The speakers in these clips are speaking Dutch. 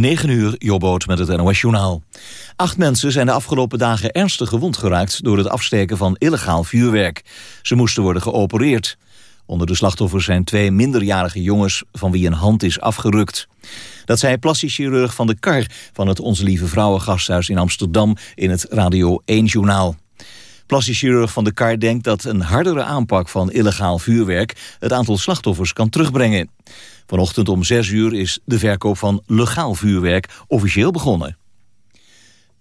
9 uur, Jobboot met het NOS Journaal. Acht mensen zijn de afgelopen dagen ernstig gewond geraakt... door het afsteken van illegaal vuurwerk. Ze moesten worden geopereerd. Onder de slachtoffers zijn twee minderjarige jongens... van wie een hand is afgerukt. Dat zei plastisch chirurg van de Kar... van het Onze Lieve Vrouwengasthuis in Amsterdam... in het Radio 1-journaal. Plastisch chirurg van de Kar denkt dat een hardere aanpak van illegaal vuurwerk... het aantal slachtoffers kan terugbrengen. Vanochtend om 6 uur is de verkoop van legaal vuurwerk officieel begonnen.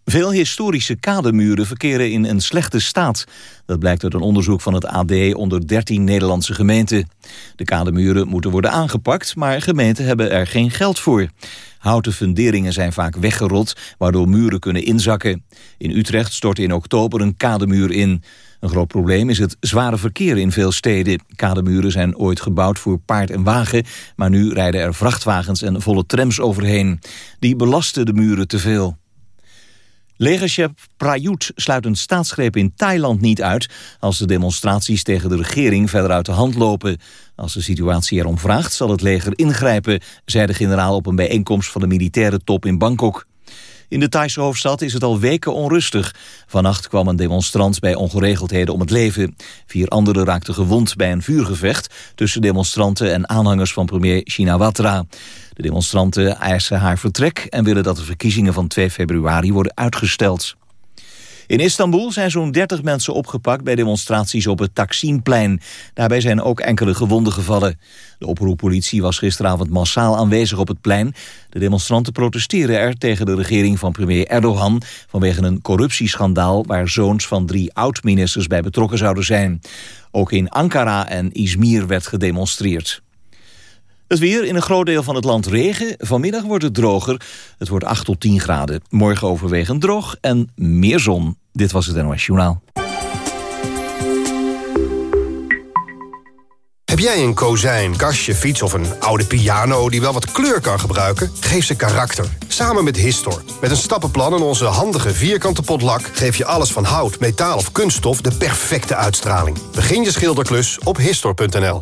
Veel historische kademuren verkeren in een slechte staat. Dat blijkt uit een onderzoek van het AD onder 13 Nederlandse gemeenten. De kademuren moeten worden aangepakt, maar gemeenten hebben er geen geld voor. Houten funderingen zijn vaak weggerot, waardoor muren kunnen inzakken. In Utrecht stortte in oktober een kademuur in. Een groot probleem is het zware verkeer in veel steden. Kademuren zijn ooit gebouwd voor paard en wagen... maar nu rijden er vrachtwagens en volle trams overheen. Die belasten de muren te veel. Legerchef Prayut sluit een staatsgreep in Thailand niet uit... als de demonstraties tegen de regering verder uit de hand lopen. Als de situatie erom vraagt, zal het leger ingrijpen... zei de generaal op een bijeenkomst van de militaire top in Bangkok. In de Thaise hoofdstad is het al weken onrustig. Vannacht kwam een demonstrant bij ongeregeldheden om het leven. Vier anderen raakten gewond bij een vuurgevecht... tussen demonstranten en aanhangers van premier Shinawatra. De demonstranten eisen haar vertrek... en willen dat de verkiezingen van 2 februari worden uitgesteld. In Istanbul zijn zo'n 30 mensen opgepakt bij demonstraties op het Taksimplein. Daarbij zijn ook enkele gewonden gevallen. De oproeppolitie was gisteravond massaal aanwezig op het plein. De demonstranten protesteren er tegen de regering van premier Erdogan... vanwege een corruptieschandaal waar zoons van drie oud-ministers bij betrokken zouden zijn. Ook in Ankara en Izmir werd gedemonstreerd. Het weer in een groot deel van het land regen. Vanmiddag wordt het droger. Het wordt 8 tot 10 graden. Morgen overwegend droog en meer zon. Dit was het NOS Journaal. Heb jij een kozijn, kastje, fiets of een oude piano... die wel wat kleur kan gebruiken? Geef ze karakter. Samen met Histor. Met een stappenplan en onze handige vierkante potlak... geef je alles van hout, metaal of kunststof de perfecte uitstraling. Begin je schilderklus op Histor.nl.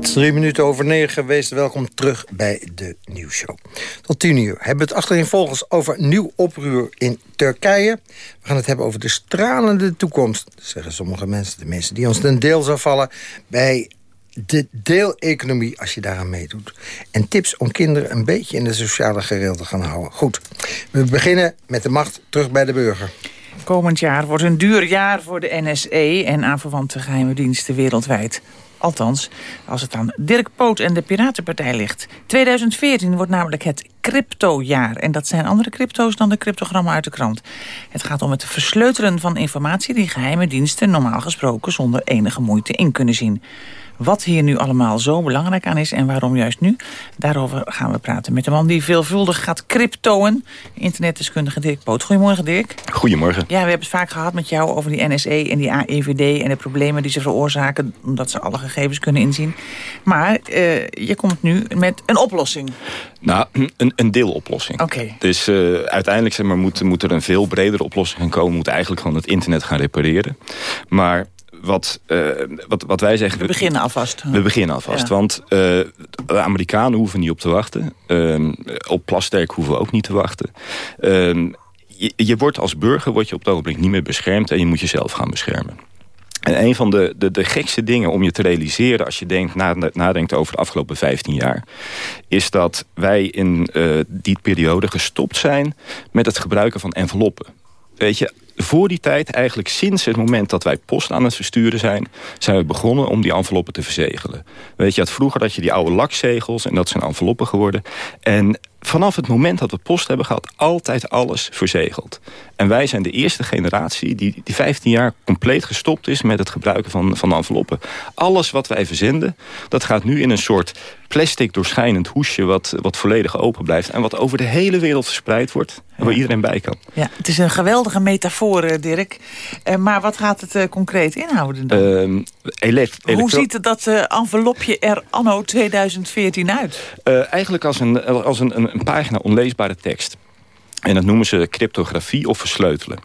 Drie minuten over negen. Wees welkom terug bij de nieuwsshow. Tot tien uur hebben we het volgens over nieuw opruur in Turkije. We gaan het hebben over de stralende toekomst, zeggen sommige mensen. De mensen die ons ten deel zou vallen bij de deeleconomie als je daaraan meedoet. En tips om kinderen een beetje in de sociale gereel te gaan houden. Goed, we beginnen met de macht terug bij de burger. Komend jaar wordt een duur jaar voor de NSE en aanverwante geheime diensten wereldwijd. Althans, als het aan Dirk Poot en de Piratenpartij ligt. 2014 wordt namelijk het cryptojaar. En dat zijn andere crypto's dan de cryptogrammen uit de krant. Het gaat om het versleutelen van informatie... die geheime diensten normaal gesproken zonder enige moeite in kunnen zien. Wat hier nu allemaal zo belangrijk aan is en waarom juist nu... daarover gaan we praten met de man die veelvuldig gaat cryptoen. Internetdeskundige Dirk Poot. Goedemorgen Dirk. Goedemorgen. Ja, we hebben het vaak gehad met jou over die NSE en die AEVD... en de problemen die ze veroorzaken omdat ze alle gegevens kunnen inzien. Maar uh, je komt nu met een oplossing. Nou, een, een deeloplossing. Oké. Dus uh, uiteindelijk zeg maar, moet, moet er een veel bredere oplossing gaan komen. We moeten eigenlijk gewoon het internet gaan repareren. Maar wat, uh, wat, wat wij zeggen... We beginnen alvast. We beginnen alvast, ja. want uh, de Amerikanen hoeven niet op te wachten. Uh, op Plasterk hoeven we ook niet te wachten. Ehm, je, je, wordt als burger wordt je op het ogenblik niet meer beschermd... en je moet jezelf gaan beschermen. En een van de, de, de gekste dingen om je te realiseren... als je denkt, nadenkt over de afgelopen 15 jaar... is dat wij in uh, die periode gestopt zijn met het gebruiken van enveloppen. Weet je, voor die tijd, eigenlijk sinds het moment dat wij post aan het versturen zijn... zijn we begonnen om die enveloppen te verzegelen. Weet je, had vroeger dat je die oude lakzegels... en dat zijn enveloppen geworden. En vanaf het moment dat we post hebben gehad... altijd alles verzegeld. En wij zijn de eerste generatie die, die 15 jaar compleet gestopt is... met het gebruiken van, van enveloppen. Alles wat wij verzenden, dat gaat nu in een soort plastic doorschijnend hoesje... Wat, wat volledig open blijft en wat over de hele wereld verspreid wordt... en waar iedereen bij kan. Ja, het is een geweldige metafoor, eh, Dirk. Uh, maar wat gaat het uh, concreet inhouden dan? Uh, Hoe ziet dat envelopje er anno 2014 uit? eigenlijk als een, als een, een, een pagina onleesbare tekst. En dat noemen ze cryptografie of versleutelen.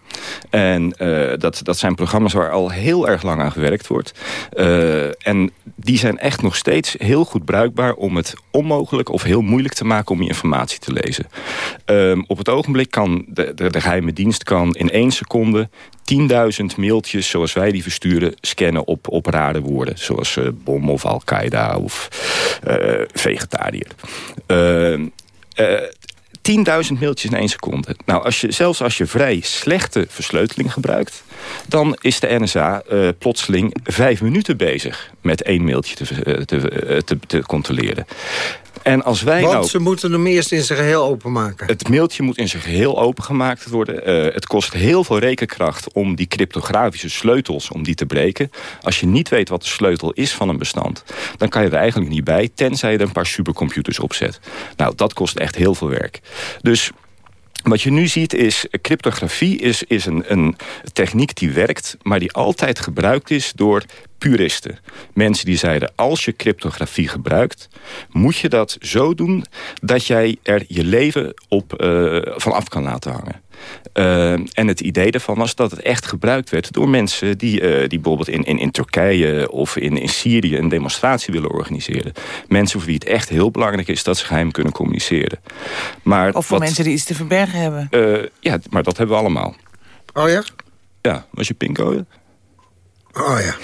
En uh, dat, dat zijn programma's waar al heel erg lang aan gewerkt wordt. Uh, en die zijn echt nog steeds heel goed bruikbaar... om het onmogelijk of heel moeilijk te maken om je informatie te lezen. Uh, op het ogenblik kan de, de, de geheime dienst kan in één seconde 10.000 mailtjes zoals wij die versturen scannen op, op rare woorden. Zoals uh, bom of Al-Qaeda of vegetariër. 10.000 mailtjes in één seconde. Nou, als je, zelfs als je vrij slechte versleuteling gebruikt... dan is de NSA uh, plotseling vijf minuten bezig... met één mailtje te, te, te, te controleren. En als wij Want nou, ze moeten hem eerst in zijn geheel openmaken. Het mailtje moet in zijn geheel opengemaakt worden. Uh, het kost heel veel rekenkracht om die cryptografische sleutels om die te breken. Als je niet weet wat de sleutel is van een bestand... dan kan je er eigenlijk niet bij, tenzij je er een paar supercomputers op zet. Nou, dat kost echt heel veel werk. Dus wat je nu ziet is, cryptografie is, is een, een techniek die werkt... maar die altijd gebruikt is door puristen. Mensen die zeiden, als je cryptografie gebruikt... moet je dat zo doen dat jij er je leven op uh, van af kan laten hangen. Uh, en het idee daarvan was dat het echt gebruikt werd door mensen... die, uh, die bijvoorbeeld in, in, in Turkije of in, in Syrië een demonstratie willen organiseren. Mensen voor wie het echt heel belangrijk is dat ze geheim kunnen communiceren. Maar of voor wat, mensen die iets te verbergen hebben. Uh, ja, maar dat hebben we allemaal. Oh ja? Ja, was je pincode? Oh ja.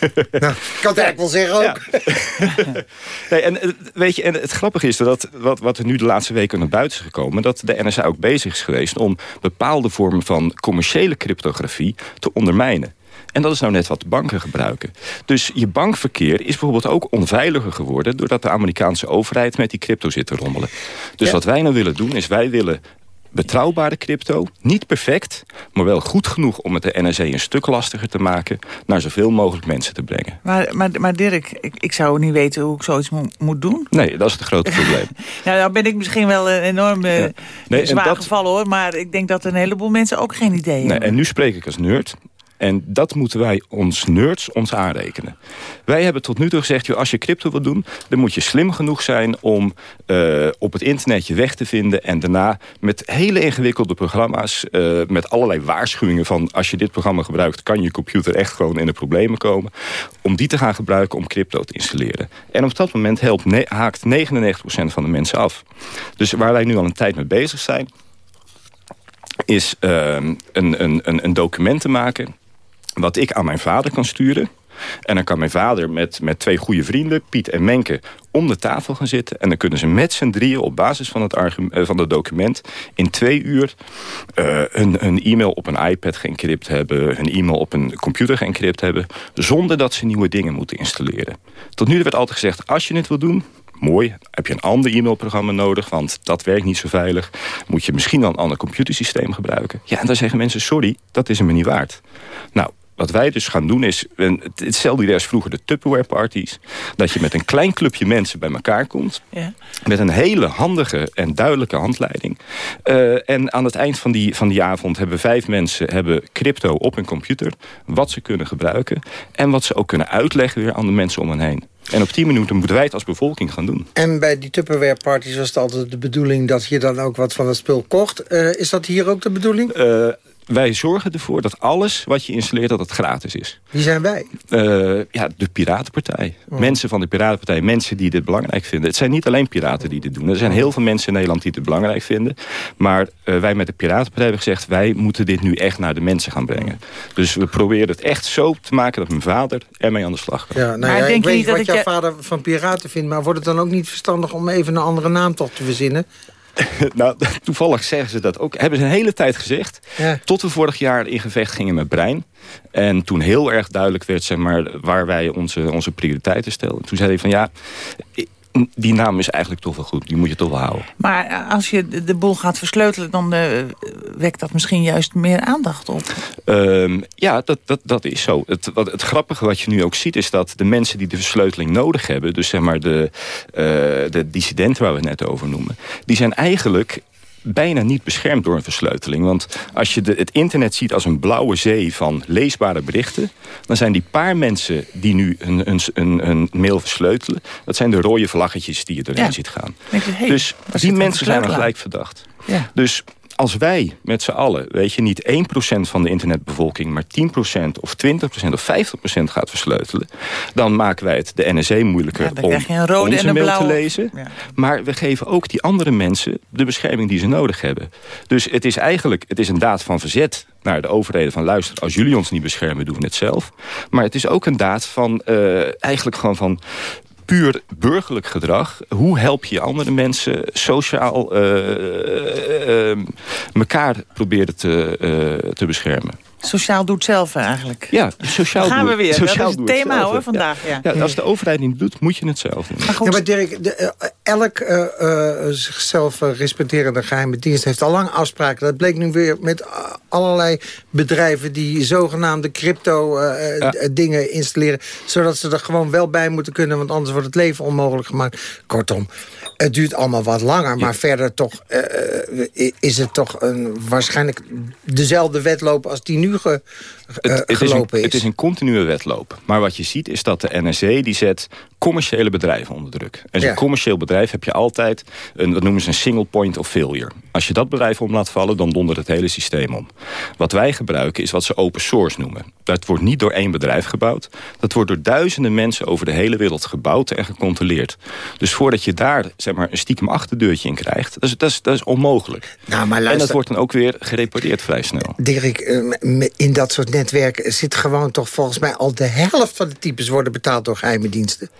nou, ik kan het eigenlijk wel zeggen ook. Ja. nee, en, weet je, en het grappige is dat wat, wat er nu de laatste weken naar buiten is gekomen... dat de NSA ook bezig is geweest om bepaalde vormen van commerciële cryptografie te ondermijnen. En dat is nou net wat banken gebruiken. Dus je bankverkeer is bijvoorbeeld ook onveiliger geworden... doordat de Amerikaanse overheid met die crypto zit te rommelen. Dus ja. wat wij nou willen doen, is wij willen betrouwbare crypto. Niet perfect, maar wel goed genoeg om het de NSA een stuk lastiger te maken... naar zoveel mogelijk mensen te brengen. Maar, maar, maar Dirk, ik, ik zou niet weten hoe ik zoiets mo moet doen. Nee, dat is het grote probleem. nou, dan ben ik misschien wel een enorm uh, ja. nee, zwaar dat... gevallen, hoor. Maar ik denk dat een heleboel mensen ook geen idee nee, hebben. En nu spreek ik als nerd. En dat moeten wij ons nerds ons aanrekenen. Wij hebben tot nu toe gezegd, joh, als je crypto wil doen... dan moet je slim genoeg zijn om uh, op het internet je weg te vinden... en daarna met hele ingewikkelde programma's... Uh, met allerlei waarschuwingen van... als je dit programma gebruikt, kan je computer echt gewoon in de problemen komen... om die te gaan gebruiken om crypto te installeren. En op dat moment helpt, haakt 99% van de mensen af. Dus waar wij nu al een tijd mee bezig zijn is uh, een, een, een document te maken wat ik aan mijn vader kan sturen. En dan kan mijn vader met, met twee goede vrienden, Piet en Menke, om de tafel gaan zitten. En dan kunnen ze met z'n drieën op basis van het, argument, van het document... in twee uur een, een e-mail op een iPad geëncrypt hebben... een e-mail op een computer geëncrypt hebben... zonder dat ze nieuwe dingen moeten installeren. Tot nu werd altijd gezegd, als je het wil doen... Mooi, heb je een ander e-mailprogramma nodig... want dat werkt niet zo veilig. Moet je misschien dan een ander computersysteem gebruiken. Ja, en dan zeggen mensen, sorry, dat is hem niet waard. Nou, wat wij dus gaan doen is, hetzelfde idee als vroeger de Tupperware parties. Dat je met een klein clubje mensen bij elkaar komt. Ja. Met een hele handige en duidelijke handleiding. Uh, en aan het eind van die, van die avond hebben vijf mensen hebben crypto op hun computer. Wat ze kunnen gebruiken. En wat ze ook kunnen uitleggen weer aan de mensen om hen heen. En op 10 minuten moeten wij het als bevolking gaan doen. En bij die Tupperware parties was het altijd de bedoeling... dat je dan ook wat van het spul kocht. Uh, is dat hier ook de bedoeling? Uh, wij zorgen ervoor dat alles wat je installeert, dat het gratis is. Wie zijn wij? Uh, ja, de Piratenpartij. Oh. Mensen van de Piratenpartij, mensen die dit belangrijk vinden. Het zijn niet alleen piraten die dit doen. Er zijn heel veel mensen in Nederland die dit belangrijk vinden. Maar uh, wij met de Piratenpartij hebben gezegd... wij moeten dit nu echt naar de mensen gaan brengen. Dus we proberen het echt zo te maken dat mijn vader ermee aan de slag gaat. Ja, nou ja, denk ik weet niet wat dat jouw je... vader van Piraten vindt... maar wordt het dan ook niet verstandig om even een andere naam toch te verzinnen? nou, toevallig zeggen ze dat ook. Hebben ze een hele tijd gezegd. Ja. Tot we vorig jaar in gevecht gingen met brein. En toen heel erg duidelijk werd zeg maar, waar wij onze, onze prioriteiten stelden. Toen zei hij van ja, die naam is eigenlijk toch wel goed. Die moet je toch wel houden. Maar als je de boel gaat versleutelen... dan uh, wekt dat misschien juist meer aandacht op. Um, ja, dat, dat, dat is zo. Het, wat, het grappige wat je nu ook ziet... is dat de mensen die de versleuteling nodig hebben... dus zeg maar de, uh, de dissidenten waar we het net over noemen... die zijn eigenlijk bijna niet beschermd door een versleuteling. Want als je de, het internet ziet als een blauwe zee van leesbare berichten... dan zijn die paar mensen die nu een, een, een, een mail versleutelen... dat zijn de rode vlaggetjes die je erin Ja. ziet gaan. Denk je, hey, dus die mensen zijn gelijk verdacht. Ja. Dus als wij met z'n allen, weet je, niet 1% van de internetbevolking... maar 10% of 20% of 50% gaat versleutelen... dan maken wij het de NSE moeilijker Ja, om een rode onze en een mail blauwe. te lezen. Ja. Maar we geven ook die andere mensen de bescherming die ze nodig hebben. Dus het is eigenlijk het is een daad van verzet naar de overheden van luister... als jullie ons niet beschermen, doen we het zelf. Maar het is ook een daad van eh, eigenlijk gewoon van puur burgerlijk gedrag. Hoe help je andere mensen sociaal eh, elkaar proberen te, te beschermen? Sociaal doet zelf eigenlijk. Ja, sociaal Dan gaan we weer. Dat is het thema hoor vandaag. Ja. Ja, als de overheid niet doet, moet je het zelf doen. Maar goed, Ja, maar Dirk, de, eh, elk eh, eh, zichzelf respecterende geheime dienst heeft al lang afspraken. Dat bleek nu weer met allerlei bedrijven die zogenaamde crypto Ja. dingen installeren. Zodat ze er gewoon wel bij moeten kunnen, want anders wordt het leven onmogelijk gemaakt. Kortom, het duurt allemaal wat langer. Maar verder toch is het toch een, waarschijnlijk dezelfde wedloop als die nu ge, het, het is een, het is een continue wedloop. Maar wat je ziet is dat de NSE die zet commerciële bedrijven onder druk. En zo'n Ja. commercieel bedrijf heb je altijd, een, dat noemen ze een single point of failure. Als je dat bedrijf om laat vallen, dan dondert het hele systeem om. Wat wij gebruiken is wat ze open source noemen. Dat wordt niet door één bedrijf gebouwd. Dat wordt door duizenden mensen over de hele wereld gebouwd en gecontroleerd. Dus voordat je daar zeg maar, een stiekem achterdeurtje in krijgt, dat is, dat is, dat is onmogelijk. Nou, maar en dat wordt dan ook weer gerepareerd vrij snel. Dirk, eh, in dat soort netwerken zit gewoon toch volgens mij al de helft van de types worden betaald door geheime diensten.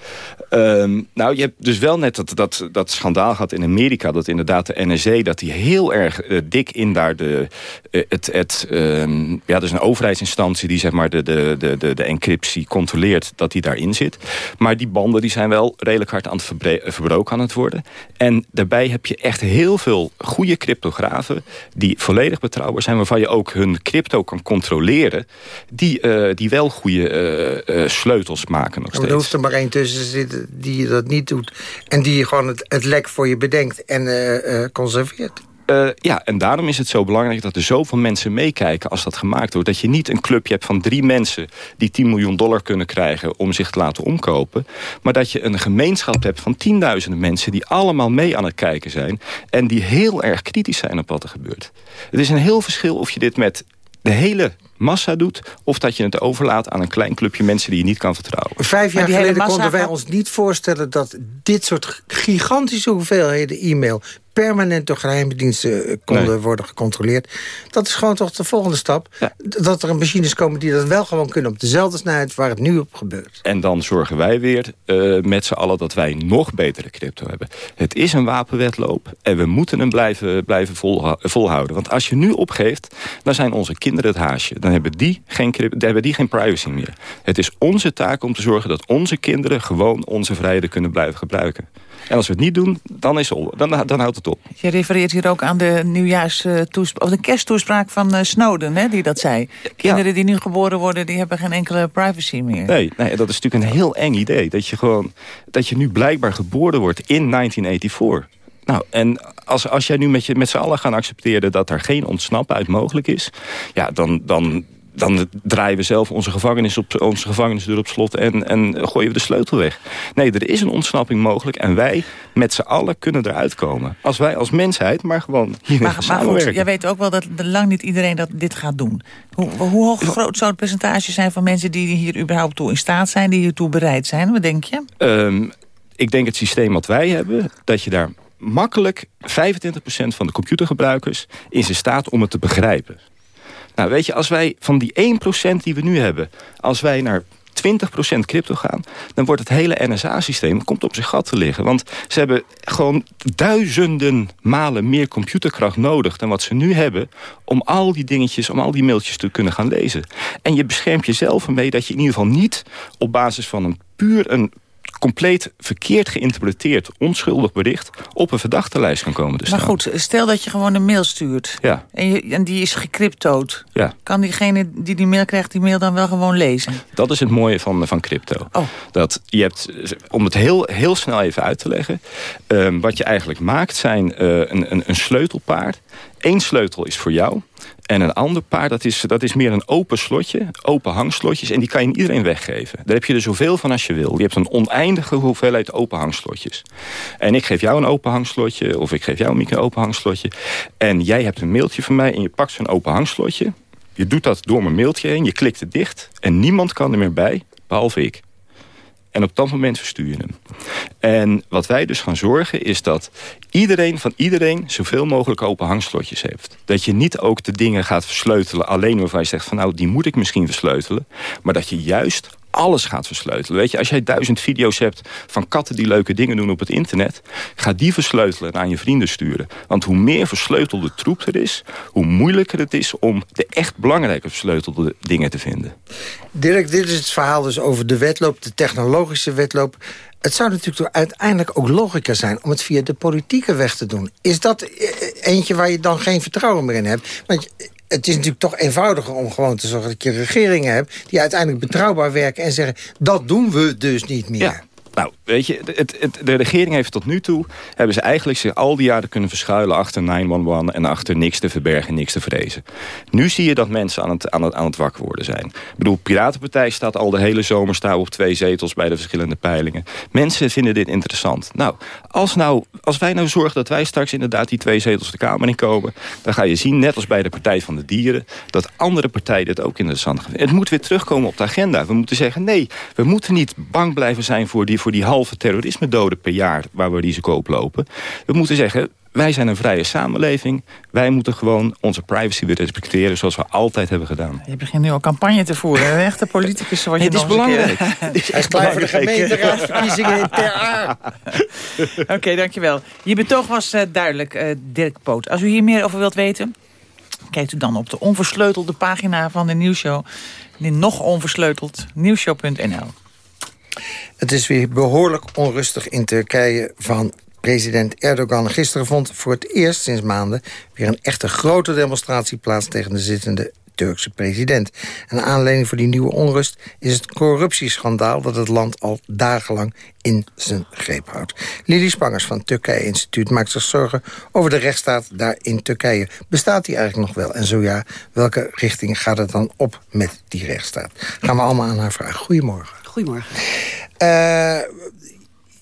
Ehm, nou, je hebt dus wel net dat, dat, dat schandaal gehad in Amerika... dat inderdaad de NSA dat die heel erg eh, dik in daar de... eh, het, het, ehm, ja, dat is een overheidsinstantie die zeg maar de, de, de, de, de encryptie controleert... dat die daarin zit. Maar die banden die zijn wel redelijk hard aan het verbre- eh, verbroken aan het worden. En daarbij heb je echt heel veel goede cryptografen... die volledig betrouwbaar zijn... waarvan je ook hun crypto kan controleren... die, die wel goede sleutels maken nog Maar er steeds. hoeft er maar één tussen te zitten die dat niet doet. En die gewoon het, het lek voor je bedenkt en eh, eh, conserveert. Eh, ja, en daarom is het zo belangrijk dat er zoveel mensen meekijken als dat gemaakt wordt. Dat je niet een clubje hebt van drie mensen die 10 miljoen dollar kunnen krijgen om zich te laten omkopen. Maar dat je een gemeenschap hebt van tienduizenden mensen die allemaal mee aan het kijken zijn. En die heel erg kritisch zijn op wat er gebeurt. Het is een heel verschil of je dit met de hele massa doet... of dat je het overlaat aan een klein clubje mensen die je niet kan vertrouwen. Vijf jaar geleden konden wij gaat- ons niet voorstellen... dat dit soort gigantische hoeveelheden e-mail... permanent door geheime diensten eh, konden Nee. worden gecontroleerd. Dat is gewoon toch de volgende stap. Ja. Dat er machines komen die dat wel gewoon kunnen... op dezelfde snelheid waar het nu op gebeurt. En dan zorgen wij weer eh, met z'n allen dat wij nog betere crypto hebben. Het is een wapenwedloop en we moeten hem blijven, blijven volha- volhouden. Want als je nu opgeeft, dan zijn onze kinderen het haasje. Dan hebben die, geen, dan hebben die geen privacy meer. Het is onze taak om te zorgen dat onze kinderen... gewoon onze vrijheden kunnen blijven gebruiken. En als we het niet doen, dan, is het, dan, dan houdt het op. Je refereert hier ook aan de nieuwjaars eh, toespraak, of de kersttoespraak van eh, Snowden, hè, die dat zei. Kinderen die nu geboren worden, die hebben geen enkele privacy meer. Nee, nee, dat is natuurlijk een heel eng idee. Dat je, gewoon, dat je nu blijkbaar geboren wordt in 1984. Nou, en als, als jij nu met, je, met z'n allen gaan accepteren... dat er geen ontsnappen uit mogelijk is... ja, dan, dan, dan draaien we zelf onze, gevangenis op, onze gevangenisdeur op slot... En, en gooien we de sleutel weg. Nee, er is een ontsnapping mogelijk... en wij met z'n allen kunnen eruit komen. Als wij als mensheid, maar gewoon hierin Maar, maar goed, jij weet ook wel dat lang niet iedereen dat dit gaat doen. Hoe, hoe hoog groot zou het percentage zijn van mensen die hier überhaupt toe in staat zijn, die hiertoe bereid zijn? Wat denk je? Ehm, ik denk het systeem wat wij hebben, dat je daar makkelijk 25% van de computergebruikers is in staat om het te begrijpen. Nou, weet je, als wij van die 1% die we nu hebben, als wij naar 20% crypto gaan... dan wordt het hele NSA-systeem komt op zijn gat te liggen. Want ze hebben gewoon duizenden malen meer computerkracht nodig... dan wat ze nu hebben om al die dingetjes, om al die mailtjes te kunnen gaan lezen. En je beschermt jezelf ermee dat je in ieder geval niet op basis van een puur een compleet verkeerd geïnterpreteerd onschuldig bericht op een verdachtenlijst kan komen te staan. Maar goed, stel dat je gewoon een mail stuurt ja. en, je, en die is gecryptood. Ja. Kan diegene die die mail krijgt die mail dan wel gewoon lezen? Dat is het mooie van, van crypto. Oh. Dat je hebt, om het heel, heel snel even uit te leggen... Um, wat je eigenlijk maakt zijn uh, een, een, een sleutelpaard. Eén sleutel is voor jou. En een ander paar, dat is, dat is meer een open slotje, open hangslotjes. En die kan je iedereen weggeven. Daar heb je er zoveel van als je wil. Je hebt een oneindige hoeveelheid open hangslotjes. En ik geef jou een open hangslotje, of ik geef jou een open hangslotje. En jij hebt een mailtje van mij en je pakt zo'n open hangslotje. Je doet dat door mijn mailtje heen, je klikt het dicht. En niemand kan er meer bij, behalve ik. En op dat moment verstuur je hem. En wat wij dus gaan zorgen is dat iedereen van iedereen zoveel mogelijk open hangslotjes heeft. Dat je niet ook de dingen gaat versleutelen alleen waarvan je zegt van nou die moet ik misschien versleutelen. Maar dat je juist alles gaat versleutelen. Weet je, als jij duizend video's hebt van katten die leuke dingen doen op het internet... ga die versleutelen en aan je vrienden sturen. Want hoe meer versleutelde troep er is... hoe moeilijker het is om de echt belangrijke versleutelde dingen te vinden. Dirk, dit is het verhaal dus over de wedloop, de technologische wedloop. Het zou natuurlijk uiteindelijk ook logica zijn om het via de politieke weg te doen. Is dat eh, eentje waar je dan geen vertrouwen meer in hebt? Want het is natuurlijk toch eenvoudiger om gewoon te zorgen dat je regeringen hebt... die uiteindelijk betrouwbaar werken en zeggen... dat doen we dus niet meer. Nou, weet je, het, het, de regering heeft tot nu toe... hebben ze eigenlijk zich al die jaren kunnen verschuilen achter 911... en achter niks te verbergen, niks te vrezen. Nu zie je dat mensen aan het, aan het, aan het wakker worden zijn. Ik bedoel, Piratenpartij staat al de hele zomer... staan op twee zetels bij de verschillende peilingen. Mensen vinden dit interessant. Nou, als, nou, als wij nou zorgen dat wij straks inderdaad... die twee zetels de Kamer in komen... dan ga je zien, net als bij de Partij van de Dieren... dat andere partijen dit ook interessant vinden. Het moet weer terugkomen op de agenda. We moeten zeggen, nee, we moeten niet bang blijven zijn... voor die, die halve terrorisme doden per jaar waar we risico op lopen. We moeten zeggen, wij zijn een vrije samenleving. Wij moeten gewoon onze privacy weer respecteren zoals we altijd hebben gedaan. Je begint nu al campagne te voeren. Een echte politicus zoals je Het is belangrijk. Het is klaar voor de gemeenteraadsverkiezingen in Ter Aar. Oké, dankjewel. Je betoog was uh, duidelijk, uh, Dirk Poot. Als u hier meer over wilt weten... kijkt u dan op de onversleutelde pagina van de nieuwsshow. Nog onversleuteld, nieuwshow.nl. Het is weer behoorlijk onrustig in Turkije van president Erdogan. Gisteren vond voor het eerst sinds maanden weer een echte grote demonstratie plaats tegen de zittende Turkse president. En aanleiding voor die nieuwe onrust is het corruptieschandaal... dat het land al dagenlang in zijn greep houdt. Lili Spangers van Turkije Instituut maakt zich zorgen... over de rechtsstaat daar in Turkije. Bestaat die eigenlijk nog wel? En zo ja, welke richting gaat het dan op met die rechtsstaat? Gaan we allemaal aan haar vragen. Goedemorgen. Goedemorgen. Uh,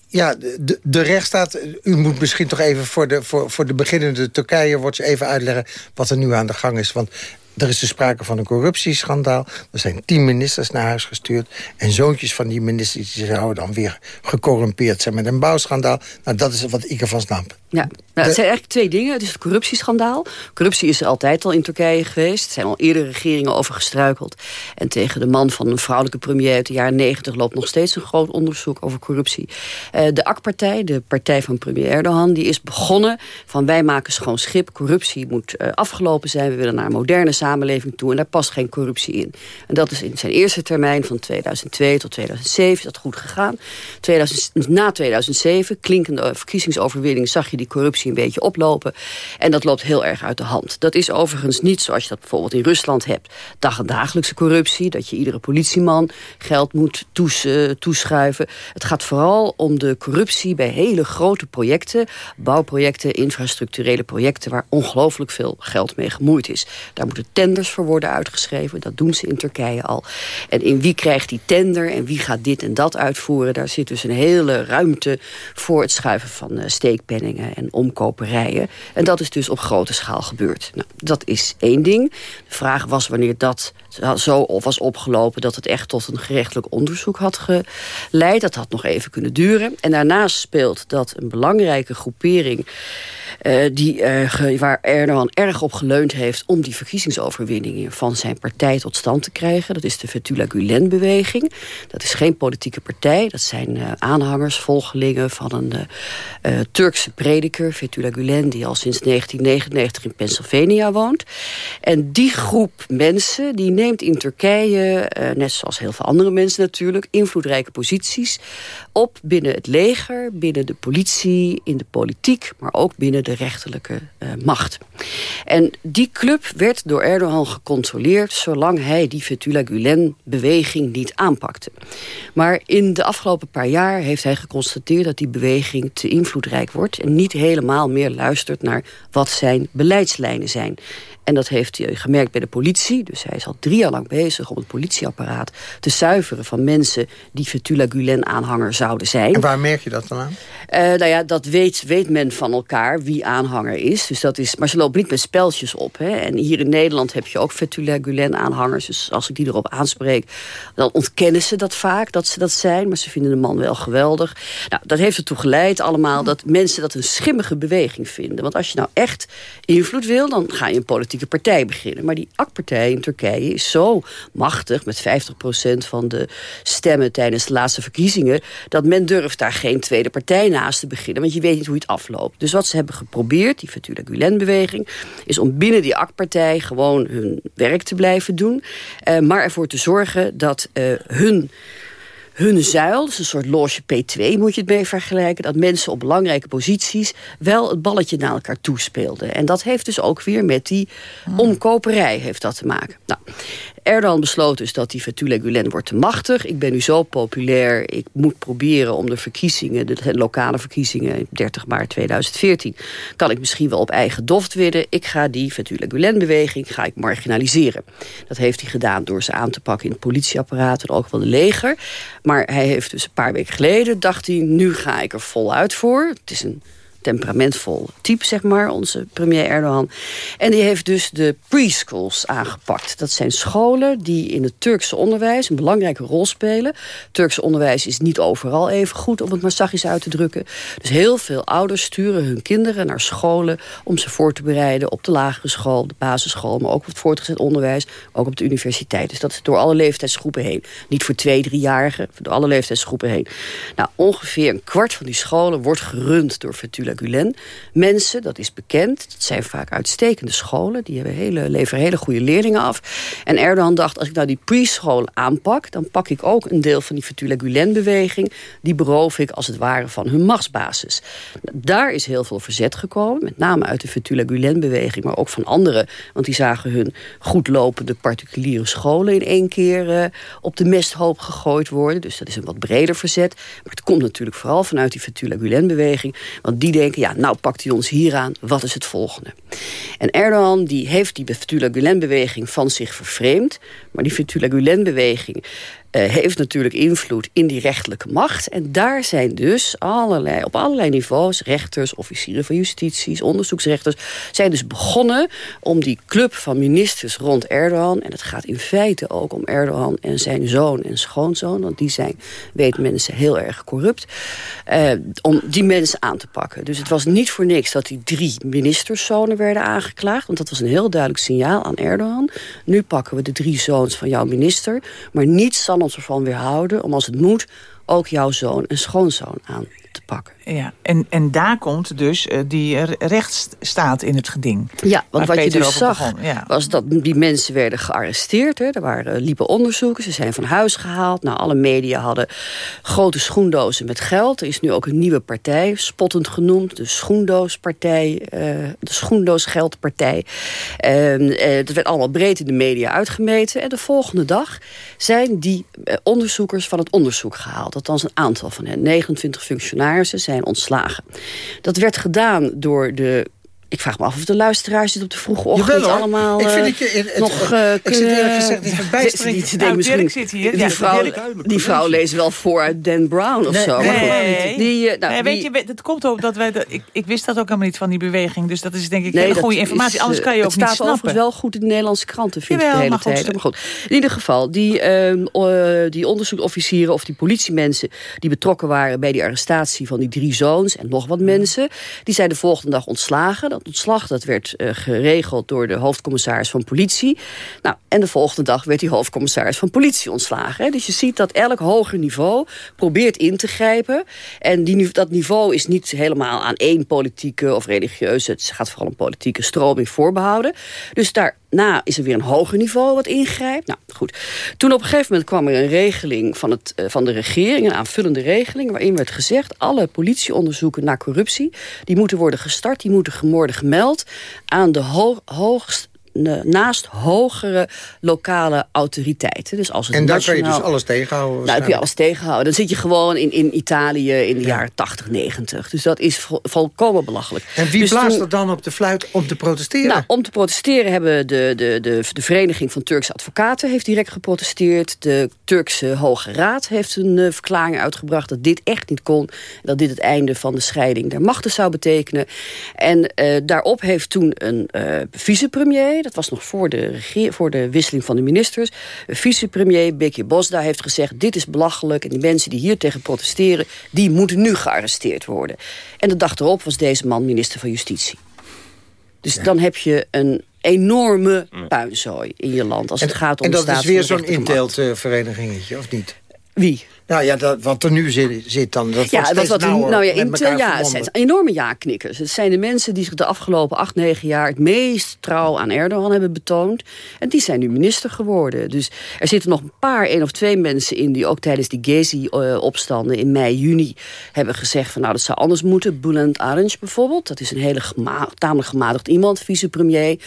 ja, de, de rechtsstaat, u moet misschien toch even voor de, voor, voor de beginnende Turkije... wordt even uitleggen wat er nu aan de gang is. Want er is dus sprake van een corruptieschandaal. Er zijn tien ministers naar huis gestuurd. En zoontjes van die ministers die zouden dan weer gecorrumpeerd zijn met een bouwschandaal. Nou, dat is wat ik ervan snap. Ja, nou, het zijn eigenlijk twee dingen. Het is het corruptieschandaal. Corruptie is er altijd al in Turkije geweest. Er zijn al eerder regeringen over gestruikeld. En tegen de man van een vrouwelijke premier uit de jaren negentig... loopt nog steeds een groot onderzoek over corruptie. Uh, de AK-partij, de partij van premier Erdogan... die is begonnen van wij maken schoon schip. Corruptie moet uh, afgelopen zijn. We willen naar een moderne samenleving toe. En daar past geen corruptie in. En dat is in zijn eerste termijn van 2002 tot 2007 is dat goed gegaan. 2000, na 2007, klinkende verkiezingsoverwinning... zag je die corruptie een beetje oplopen. En dat loopt heel erg uit de hand. Dat is overigens niet zoals je dat bijvoorbeeld in Rusland hebt. Dag en dagelijkse corruptie, dat je iedere politieman geld moet uh, toeschuiven. Het gaat vooral om de corruptie bij hele grote projecten. Bouwprojecten, infrastructurele projecten... waar ongelooflijk veel geld mee gemoeid is. Daar moeten tenders voor worden uitgeschreven. Dat doen ze in Turkije al. En in wie krijgt die tender en wie gaat dit en dat uitvoeren... daar zit dus een hele ruimte voor het schuiven van uh, steekpenningen en omkoperijen. En dat is dus op grote schaal gebeurd. Nou, dat is één ding. De vraag was wanneer dat zo was opgelopen... dat het echt tot een gerechtelijk onderzoek had geleid. Dat had nog even kunnen duren. En daarnaast speelt dat een belangrijke groepering... die, waar Erdogan erg op geleund heeft... om die verkiezingsoverwinningen van zijn partij tot stand te krijgen. Dat is de Fethullah Gulen-beweging. Dat is geen politieke partij. Dat zijn aanhangers, volgelingen van een Turkse prediker... Fethullah Gulen, die al sinds 1999 in Pennsylvania woont. En die groep mensen die neemt in Turkije... net zoals heel veel andere mensen natuurlijk... invloedrijke posities op binnen het leger, binnen de politie, in de politiek... maar ook binnen de rechterlijke macht. En die club werd door Erdogan gecontroleerd... zolang hij die Fethullah Gulen-beweging niet aanpakte. Maar in de afgelopen paar jaar heeft hij geconstateerd... dat die beweging te invloedrijk wordt... en niet helemaal meer luistert naar wat zijn beleidslijnen zijn. En dat heeft hij gemerkt bij de politie. Dus hij is al drie jaar lang bezig om het politieapparaat te zuiveren... van mensen die Fethullah Gulen-aanhanger zouden zijn. En waar merk je dat dan aan? Uh, nou ja, dat weet, weet men van elkaar wie aanhanger is. Dus dat is maar ze lopen niet met speltjes op. Hè. En hier in Nederland heb je ook Fethullah Gulen-aanhangers. Dus als ik die erop aanspreek, dan ontkennen ze dat vaak, dat ze dat zijn. Maar ze vinden de man wel geweldig. Nou, dat heeft ertoe geleid allemaal dat mensen dat een schimmige beweging vinden. Want als je nou echt invloed wil, dan ga je een politiek partij beginnen. Maar die AK-partij in Turkije is zo machtig... met 50% van de stemmen tijdens de laatste verkiezingen... dat men durft daar geen tweede partij naast te beginnen. Want je weet niet hoe het afloopt. Dus wat ze hebben geprobeerd, die Fethullah Gulen-beweging... is om binnen die AK-partij gewoon hun werk te blijven doen. Uh, maar ervoor te zorgen dat uh, hun hun zuil, dus een soort loge P2 moet je het mee vergelijken... dat mensen op belangrijke posities wel het balletje naar elkaar toespeelden. En dat heeft dus ook weer met die omkoperij heeft dat te maken. Nou, Erdogan besloot dus dat die Fethullah Gulen wordt te machtig. Ik ben nu zo populair, ik moet proberen om de verkiezingen... de lokale verkiezingen, 30 maart 2014... kan ik misschien wel op eigen doft winnen. Ik ga die Fethullah Gulen-beweging ga ik marginaliseren. Dat heeft hij gedaan door ze aan te pakken in het politieapparaat... en ook wel de leger. Maar hij heeft dus een paar weken geleden, dacht hij... nu ga ik er voluit voor. Het is een temperamentvol type, zeg maar, onze premier Erdogan. En die heeft dus de preschools aangepakt. Dat zijn scholen die in het Turkse onderwijs een belangrijke rol spelen. Turkse onderwijs is niet overal even goed, om het maar zachtjes uit te drukken. Dus heel veel ouders sturen hun kinderen naar scholen... om ze voor te bereiden op de lagere school, de basisschool... maar ook op het voortgezet onderwijs, ook op de universiteit. Dus dat is door alle leeftijdsgroepen heen. Niet voor twee, driejarigen, door alle leeftijdsgroepen heen. Nou, ongeveer een kwart van die scholen wordt gerund door Fethullah Gulen. Mensen, dat is bekend, dat zijn vaak uitstekende scholen. Die hebben hele, leveren hele goede leerlingen af. En Erdogan dacht, als ik nou die pre-school aanpak... dan pak ik ook een deel van die Fethullah Gulen-beweging. Die beroof ik als het ware van hun machtsbasis. Daar is heel veel verzet gekomen. Met name uit de Fethullah Gulen-beweging, maar ook van anderen. Want die zagen hun goed lopende particuliere scholen... in één keer uh, op de mesthoop gegooid worden. Dus dat is een wat breder verzet. Maar het komt natuurlijk vooral vanuit die Fethullah Gulen-beweging. Want die denken, ja, nou pakt hij ons hier aan, wat is het volgende? En Erdogan die heeft die Fethullah Gulen-beweging van zich vervreemd. Maar die Fethullah Gulen-beweging heeft natuurlijk invloed in die rechtelijke macht. En daar zijn dus allerlei, op allerlei niveaus... rechters, officieren van justitie, onderzoeksrechters... zijn dus begonnen om die club van ministers rond Erdogan... en het gaat in feite ook om Erdogan en zijn zoon en schoonzoon... want die zijn, weet mensen, heel erg corrupt... Uh, om die mensen aan te pakken. Dus het was niet voor niks dat die drie ministerszonen werden aangeklaagd... want dat was een heel duidelijk signaal aan Erdogan. Nu pakken we de drie zoons van jouw minister... maar niet zal ons ervan weerhouden om als het moet ook jouw zoon en schoonzoon aan te pakken. Ja, en, en daar komt dus uh, die rechtsstaat in het geding. Ja, want wat je dus zag was dat die mensen werden gearresteerd. Hè. Er waren, uh, liepen onderzoeken, ze zijn van huis gehaald. Nou, alle media hadden grote schoendozen met geld. Er is nu ook een nieuwe partij, spottend genoemd. De Schoendoospartij, uh, de Schoendoosgeldpartij. dat werd allemaal breed in de media uitgemeten. En de volgende dag zijn die onderzoekers van het onderzoek gehaald. Althans een aantal van hen. 29 functionarissen zijn ontslagen. Dat werd gedaan door de ik vraag me af of de luisteraars dit op de vroege ochtend Jawel, allemaal Ik vind eh, dat je- het- nog het- uh, ik zit eerlijk gezegd niet verbijsterd. Die, Nou, misschien- zit hier. Die, Ja, vrouw, die vrouw leest wel voor uit Dan Brown of Nee, zo. nee, Maar goed, nee. Die, eh, nou, Nee, weet die- je, het komt ook dat wij... de- ik, ik wist dat ook helemaal niet van die beweging. Dus dat is denk ik Nee, hele dat goede informatie. is, Anders kan je ook het niet staat snappen. overigens wel goed in de Nederlandse kranten, vind Jawel, ik de hele goed. tijd. Maar goed, in ieder geval, die, ehm, eh, die onderzoeksofficieren of die politiemensen... die betrokken waren bij die arrestatie van die drie zoons en nog wat mensen... die zijn de volgende dag ontslagen. Dat ontslag dat werd eh, geregeld door de hoofdcommissaris van politie. Nou, en de volgende dag werd die hoofdcommissaris van politie ontslagen. Hè. Dus je ziet dat elk hoger niveau probeert in te grijpen. En die, dat niveau is niet helemaal aan één politieke of religieuze... het gaat vooral om politieke stroming voorbehouden. Dus daarna is er weer een hoger niveau wat ingrijpt. Nou, goed. Toen op een gegeven moment kwam er een regeling van, het, eh, van de regering... een aanvullende regeling waarin werd gezegd... alle politieonderzoeken naar corruptie... die moeten worden gestart, die moeten worden gemeld... aan de ho hoogst naast hogere lokale autoriteiten. Dus als het En daar kan je dus nationaal- alles tegenhouden. nou, heb je alles tegenhouden. Dan zit je gewoon in, in Italië in de jaren 80, 90. Dus dat is vol- volkomen belachelijk. En wie Dus blaast toen- er dan op de fluit om te protesteren? nou, om te protesteren hebben de, de, de, de Vereniging van Turkse Advocaten heeft direct geprotesteerd. De Turkse Hoge Raad heeft een eh, verklaring uitgebracht dat dit echt niet kon. Dat dit het einde van de scheiding der machten zou betekenen. En eh, daarop heeft toen een eh vicepremier, dat was nog voor de, voor de wisseling van de ministers, vicepremier Beki Bosda heeft gezegd: dit is belachelijk en die mensen die hier tegen protesteren, die moeten nu gearresteerd worden. En de dag erop was deze man minister van Justitie. Dus dan heb je een enorme puinzooi in je land als en, het gaat om en dat is weer zo'n inteeltverenigingetje, of niet? Wie? Nou ja, dat, wat er nu zit, zit dan. Dat Ja, dat wat, nauwer nou ja, elkaar ja, het zijn enorme ja-knikkers. Het zijn de mensen die zich de afgelopen acht, negen jaar... het meest trouw aan Erdogan hebben betoond. En die zijn nu minister geworden. Dus er zitten nog een paar, één of twee mensen in... die ook tijdens die Gezi-opstanden in mei, juni hebben gezegd... van nou, dat zou anders moeten. Bülent Arınç bijvoorbeeld. Dat is een hele gema tamelijk gematigd iemand, vicepremier.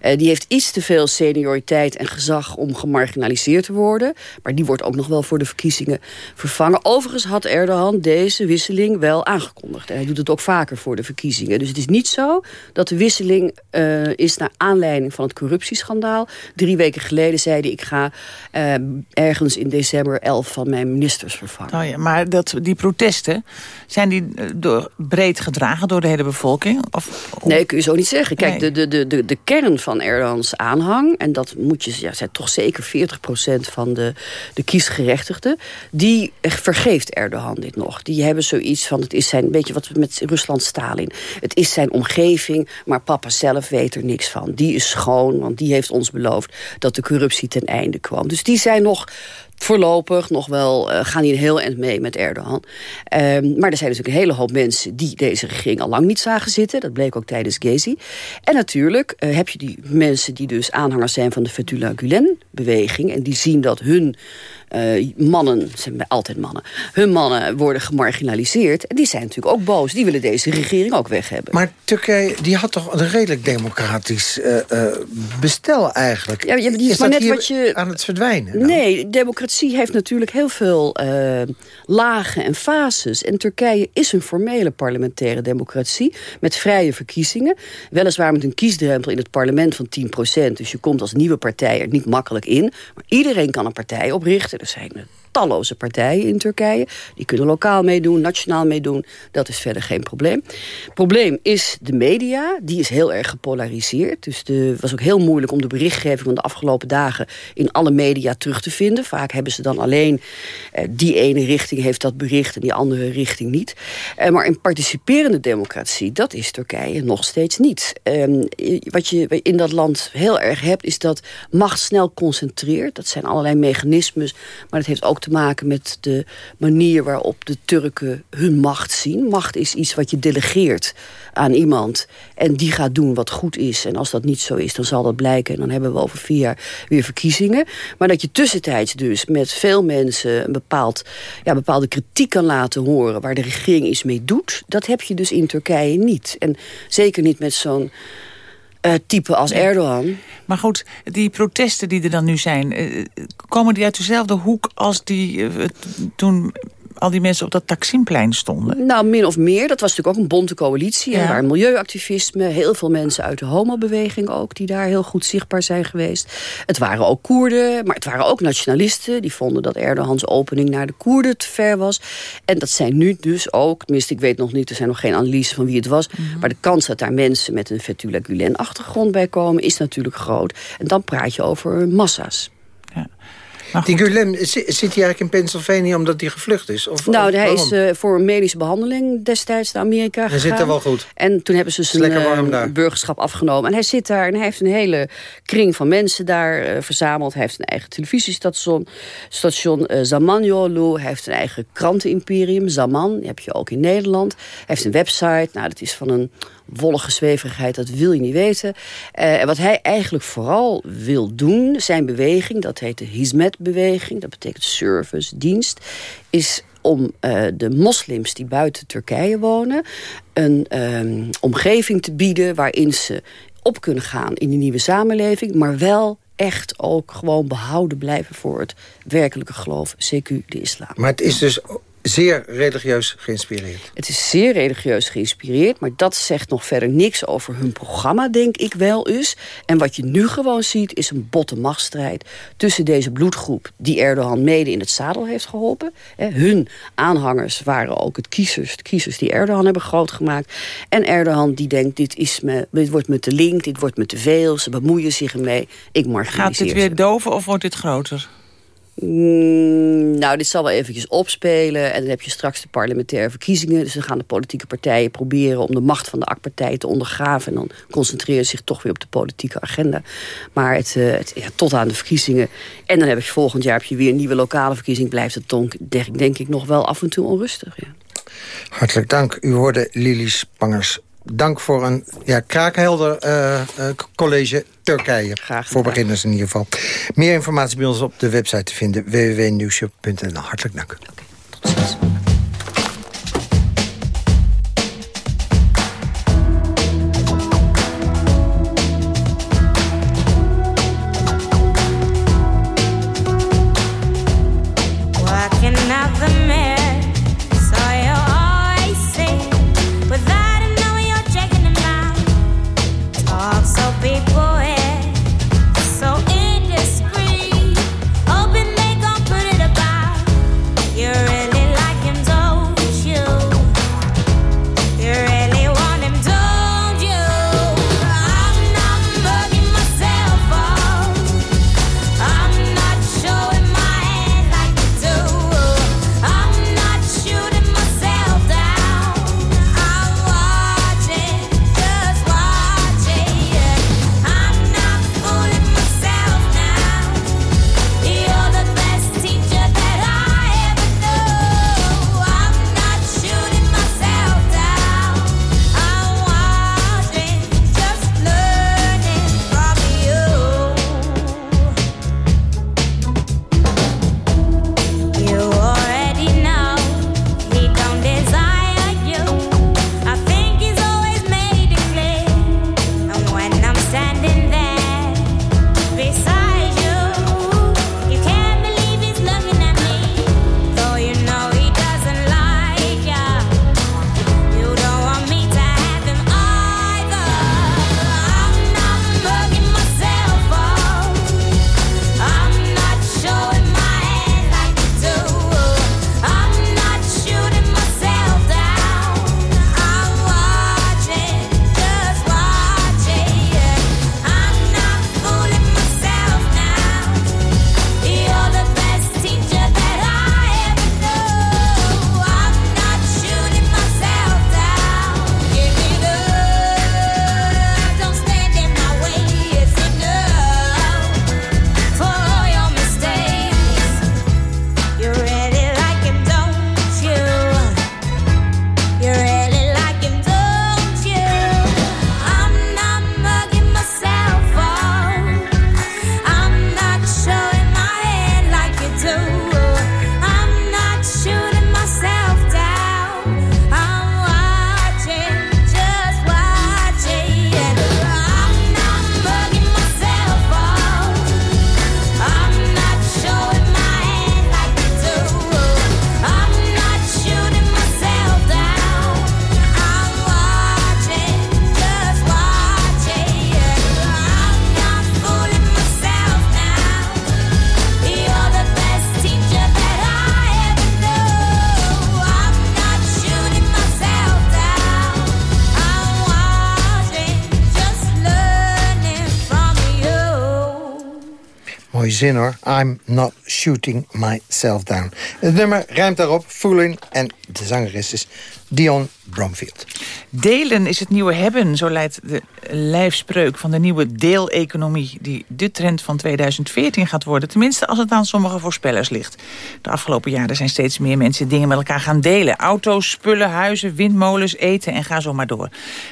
Eh, die heeft iets te veel senioriteit en gezag om gemarginaliseerd te worden. Maar die wordt ook nog wel voor de verkiezingen vervangen. Overigens had Erdogan deze wisseling wel aangekondigd. En hij doet het ook vaker voor de verkiezingen. Dus het is niet zo dat de wisseling eh, is naar aanleiding van het corruptieschandaal. Drie weken geleden zei hij... ik ga eh, ergens in december elf van mijn ministers vervangen. Oh ja, maar dat, die protesten, zijn die eh, door, breed gedragen door de hele bevolking? Of, Nee, kun je zo niet zeggen. Kijk, Nee. de, de, de, de kern van Erdogans aanhang... en dat moet je, ja, zijn toch zeker 40% van de, de kiesgerechtigden... die vergeeft Erdogan dit nog. Die hebben zoiets van, het is zijn, weet je wat met Rusland Stalin... het is zijn omgeving, maar papa zelf weet er niks van. Die is schoon, want die heeft ons beloofd... dat de corruptie ten einde kwam. Dus die zijn nog voorlopig nog wel, eh, gaan hier heel eind mee met Erdogan. Ehm, maar er zijn natuurlijk een hele hoop mensen die deze regering al lang niet zagen zitten. Dat bleek ook tijdens Gezi. En natuurlijk eh, heb je die mensen die dus aanhangers zijn van de Fethullah Gulen-beweging. En die zien dat hun eh, mannen, zijn altijd mannen, hun mannen worden gemarginaliseerd. En die zijn natuurlijk ook boos. Die willen deze regering ook weg hebben. Maar Turkije die had toch een redelijk democratisch bestel eigenlijk. Ja, ja, die is is maar net hier wat je- aan het verdwijnen? Nee, democratie heeft natuurlijk heel veel eh, lagen en fases. En Turkije is een formele parlementaire democratie... met vrije verkiezingen. Weliswaar met een kiesdrempel in het parlement van 10%. Dus je komt als nieuwe partij er niet makkelijk in. Maar iedereen kan een partij oprichten. Er zijn talloze partijen in Turkije. Die kunnen lokaal meedoen, nationaal meedoen. Dat is verder geen probleem. Probleem is de media. Die is heel erg gepolariseerd. Dus het was ook heel moeilijk om de berichtgeving van de afgelopen dagen... in alle media terug te vinden. Vaak hebben ze dan alleen eh, die ene richting heeft dat bericht... en die andere richting niet. Eh, maar een participerende democratie, dat is Turkije nog steeds niet. Ehm, wat je in dat land heel erg hebt, is dat macht snel concentreert. Dat zijn allerlei mechanismes, maar dat heeft ook te maken met de manier waarop de Turken hun macht zien. Macht is iets wat je delegeert aan iemand en die gaat doen wat goed is. En als dat niet zo is, dan zal dat blijken. En dan hebben we over vier jaar weer verkiezingen. Maar dat je tussentijds dus met veel mensen een bepaald, ja, bepaalde kritiek kan laten horen... waar de regering iets mee doet, dat heb je dus in Turkije niet. En zeker niet met zo'n eh, type als Erdogan. Maar goed, die protesten die er dan nu zijn... eh, komen die uit dezelfde hoek als die eh, toen al die mensen op dat Taksimplein stonden? Nou, min of meer. Dat was natuurlijk ook een bonte coalitie. Ja. Er waren milieuactivisme, heel veel mensen uit de homobeweging ook... die daar heel goed zichtbaar zijn geweest. Het waren ook Koerden, maar het waren ook nationalisten. Die vonden dat Erdogans opening naar de Koerden te ver was. En dat zijn nu dus ook, tenminste ik weet nog niet... er zijn nog geen analyse van wie het was... Mhm. maar de kans dat daar mensen met een Fethullah Gulen-achtergrond bij komen... is natuurlijk groot. En dan praat je over massa's. Die Gulen, zit hij eigenlijk in Pennsylvania omdat hij gevlucht is? Of, nou, hij is uh, voor medische behandeling destijds naar Amerika gegaan. Hij zit er wel goed. En toen hebben ze zijn uh, burgerschap afgenomen. En hij zit daar en hij heeft een hele kring van mensen daar uh, verzameld. Hij heeft een eigen televisiestation, station Zamaniolu. Hij heeft een eigen krantenimperium, Zaman. Die heb je ook in Nederland. Hij heeft een website. Nou, dat is van een wollige zweverigheid, dat wil je niet weten. Uh, wat hij eigenlijk vooral wil doen, zijn beweging... dat heet de Hizmet-beweging, dat betekent service, dienst... is om uh, de moslims die buiten Turkije wonen... een um, omgeving te bieden waarin ze op kunnen gaan in die nieuwe samenleving... maar wel echt ook gewoon behouden blijven voor het werkelijke geloof, CQ de islam. Maar het is dus zeer religieus geïnspireerd. Het is zeer religieus geïnspireerd, maar dat zegt nog verder niks over hun programma, denk ik wel eens. En wat je nu gewoon ziet, is een botte machtsstrijd tussen deze bloedgroep die Erdogan mede in het zadel heeft geholpen. Hun aanhangers waren ook het kiezers, de kiezers die Erdogan hebben groot gemaakt. En Erdogan die denkt, dit, is me, dit wordt me te link, dit wordt me te veel, ze bemoeien zich ermee, ik marginaliseer Gaat dit weer doven of wordt dit groter? Mm, nou, dit zal wel eventjes opspelen. En dan heb je straks de parlementaire verkiezingen. Dus dan gaan de politieke partijen proberen om de macht van de AK-partij te ondergraven. En dan concentreren ze zich toch weer op de politieke agenda. Maar het, het ja, tot aan de verkiezingen. En dan heb je volgend jaar heb je weer een nieuwe lokale verkiezing. Blijft het tonk, denk ik, nog wel af en toe onrustig. Ja. Hartelijk dank. U hoorde Lili Spangers dank voor een ja, kraakhelder uh, college Turkije. Graag voor beginners in ieder geval. Meer informatie bij ons op de website te vinden. www.nieuwshop.nl Hartelijk dank. Okay, tot ziens. Zin hoor. I'm not shooting myself down. Het nummer ruimt daarop, Fooling. En de zangeres is Dion Bromfield. Delen is het nieuwe hebben, zo leidt de lijfspreuk van de nieuwe deeleconomie... die de trend van 2014 gaat worden. Tenminste als het aan sommige voorspellers ligt. De afgelopen jaren zijn steeds meer mensen dingen met elkaar gaan delen. Auto's, spullen, huizen, windmolens, eten en ga zo maar door.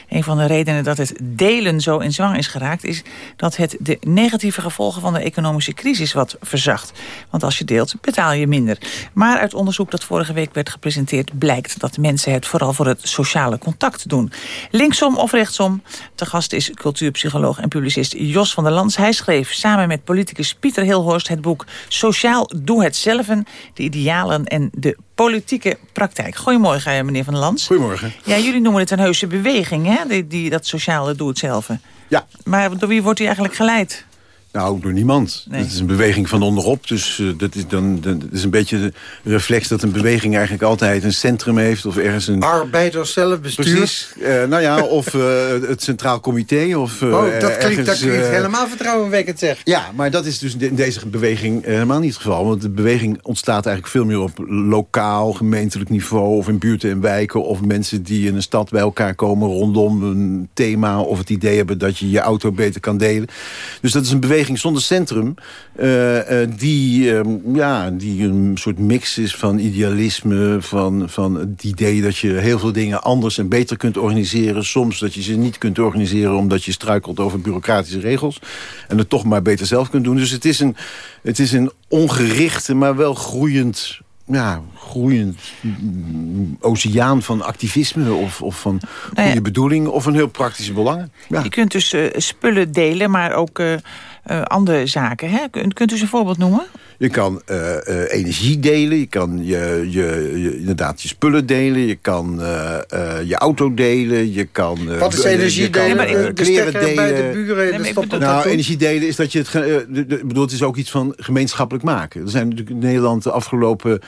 Een van de redenen dat het delen zo in zwang is geraakt... is dat het de negatieve gevolgen van de economische crisis wat verzacht. Want als je deelt, betaal je minder. Maar uit onderzoek dat vorige week werd gepresenteerd... blijkt dat mensen het vooral voor het sociale contact doen. Linksom of rechtsom. Te gast is cultuurpsycholoog en publicist Jos van der Lans. Hij schreef samen met politicus Pieter Hilhorst het boek Sociaal Doe Het Zelven. De idealen en de politieke praktijk. Goedemorgen, meneer van der Lans. Goedemorgen. Ja, jullie noemen het een heuse beweging, hè? Die, die, dat sociale Doe Het Zelven. Ja. Maar door wie wordt u eigenlijk geleid? Nou, door niemand. Nee. Het is een beweging van onderop. Dus uh, dat, is dan, dat is een beetje de reflex dat een beweging eigenlijk altijd een centrum heeft. Of ergens een... Arbeid of zelfbestuur. Precies. Uh, nou ja, of uh, het Centraal Comité. Of, oh, dat klinkt, ergens, dat klinkt helemaal vertrouwenwekkend zeg. Ja, maar dat is dus in deze beweging helemaal niet het geval. Want de beweging ontstaat eigenlijk veel meer op lokaal, gemeentelijk niveau. Of in buurten en wijken. Of mensen die in een stad bij elkaar komen rondom een thema. Of het idee hebben dat je je auto beter kan delen. Dus dat is een beweging zonder centrum... Uh, uh, die, um, ja, die een soort mix is van idealisme... Van, van het idee dat je heel veel dingen anders en beter kunt organiseren. Soms dat je ze niet kunt organiseren... omdat je struikelt over bureaucratische regels. En het toch maar beter zelf kunt doen. Dus het is een, het is een ongerichte, maar wel groeiend ja, groeiend oceaan van activisme of, of van goede Nou ja. bedoelingen of een heel praktische belangen. Ja. Je kunt dus uh, spullen delen, maar ook uh, uh, andere zaken. Hè? Kunt, kunt u eens een voorbeeld noemen? Je kan energie delen, je kan je, je, je, inderdaad je spullen delen... je kan je auto delen, je kan... Wat is energie delen? Nee, maar de kleren stekker bij de buren in Nee, de bedoel- Nou, energie delen is dat je het... bedoel, het is ook iets van gemeenschappelijk maken. Er zijn natuurlijk in Nederland de afgelopen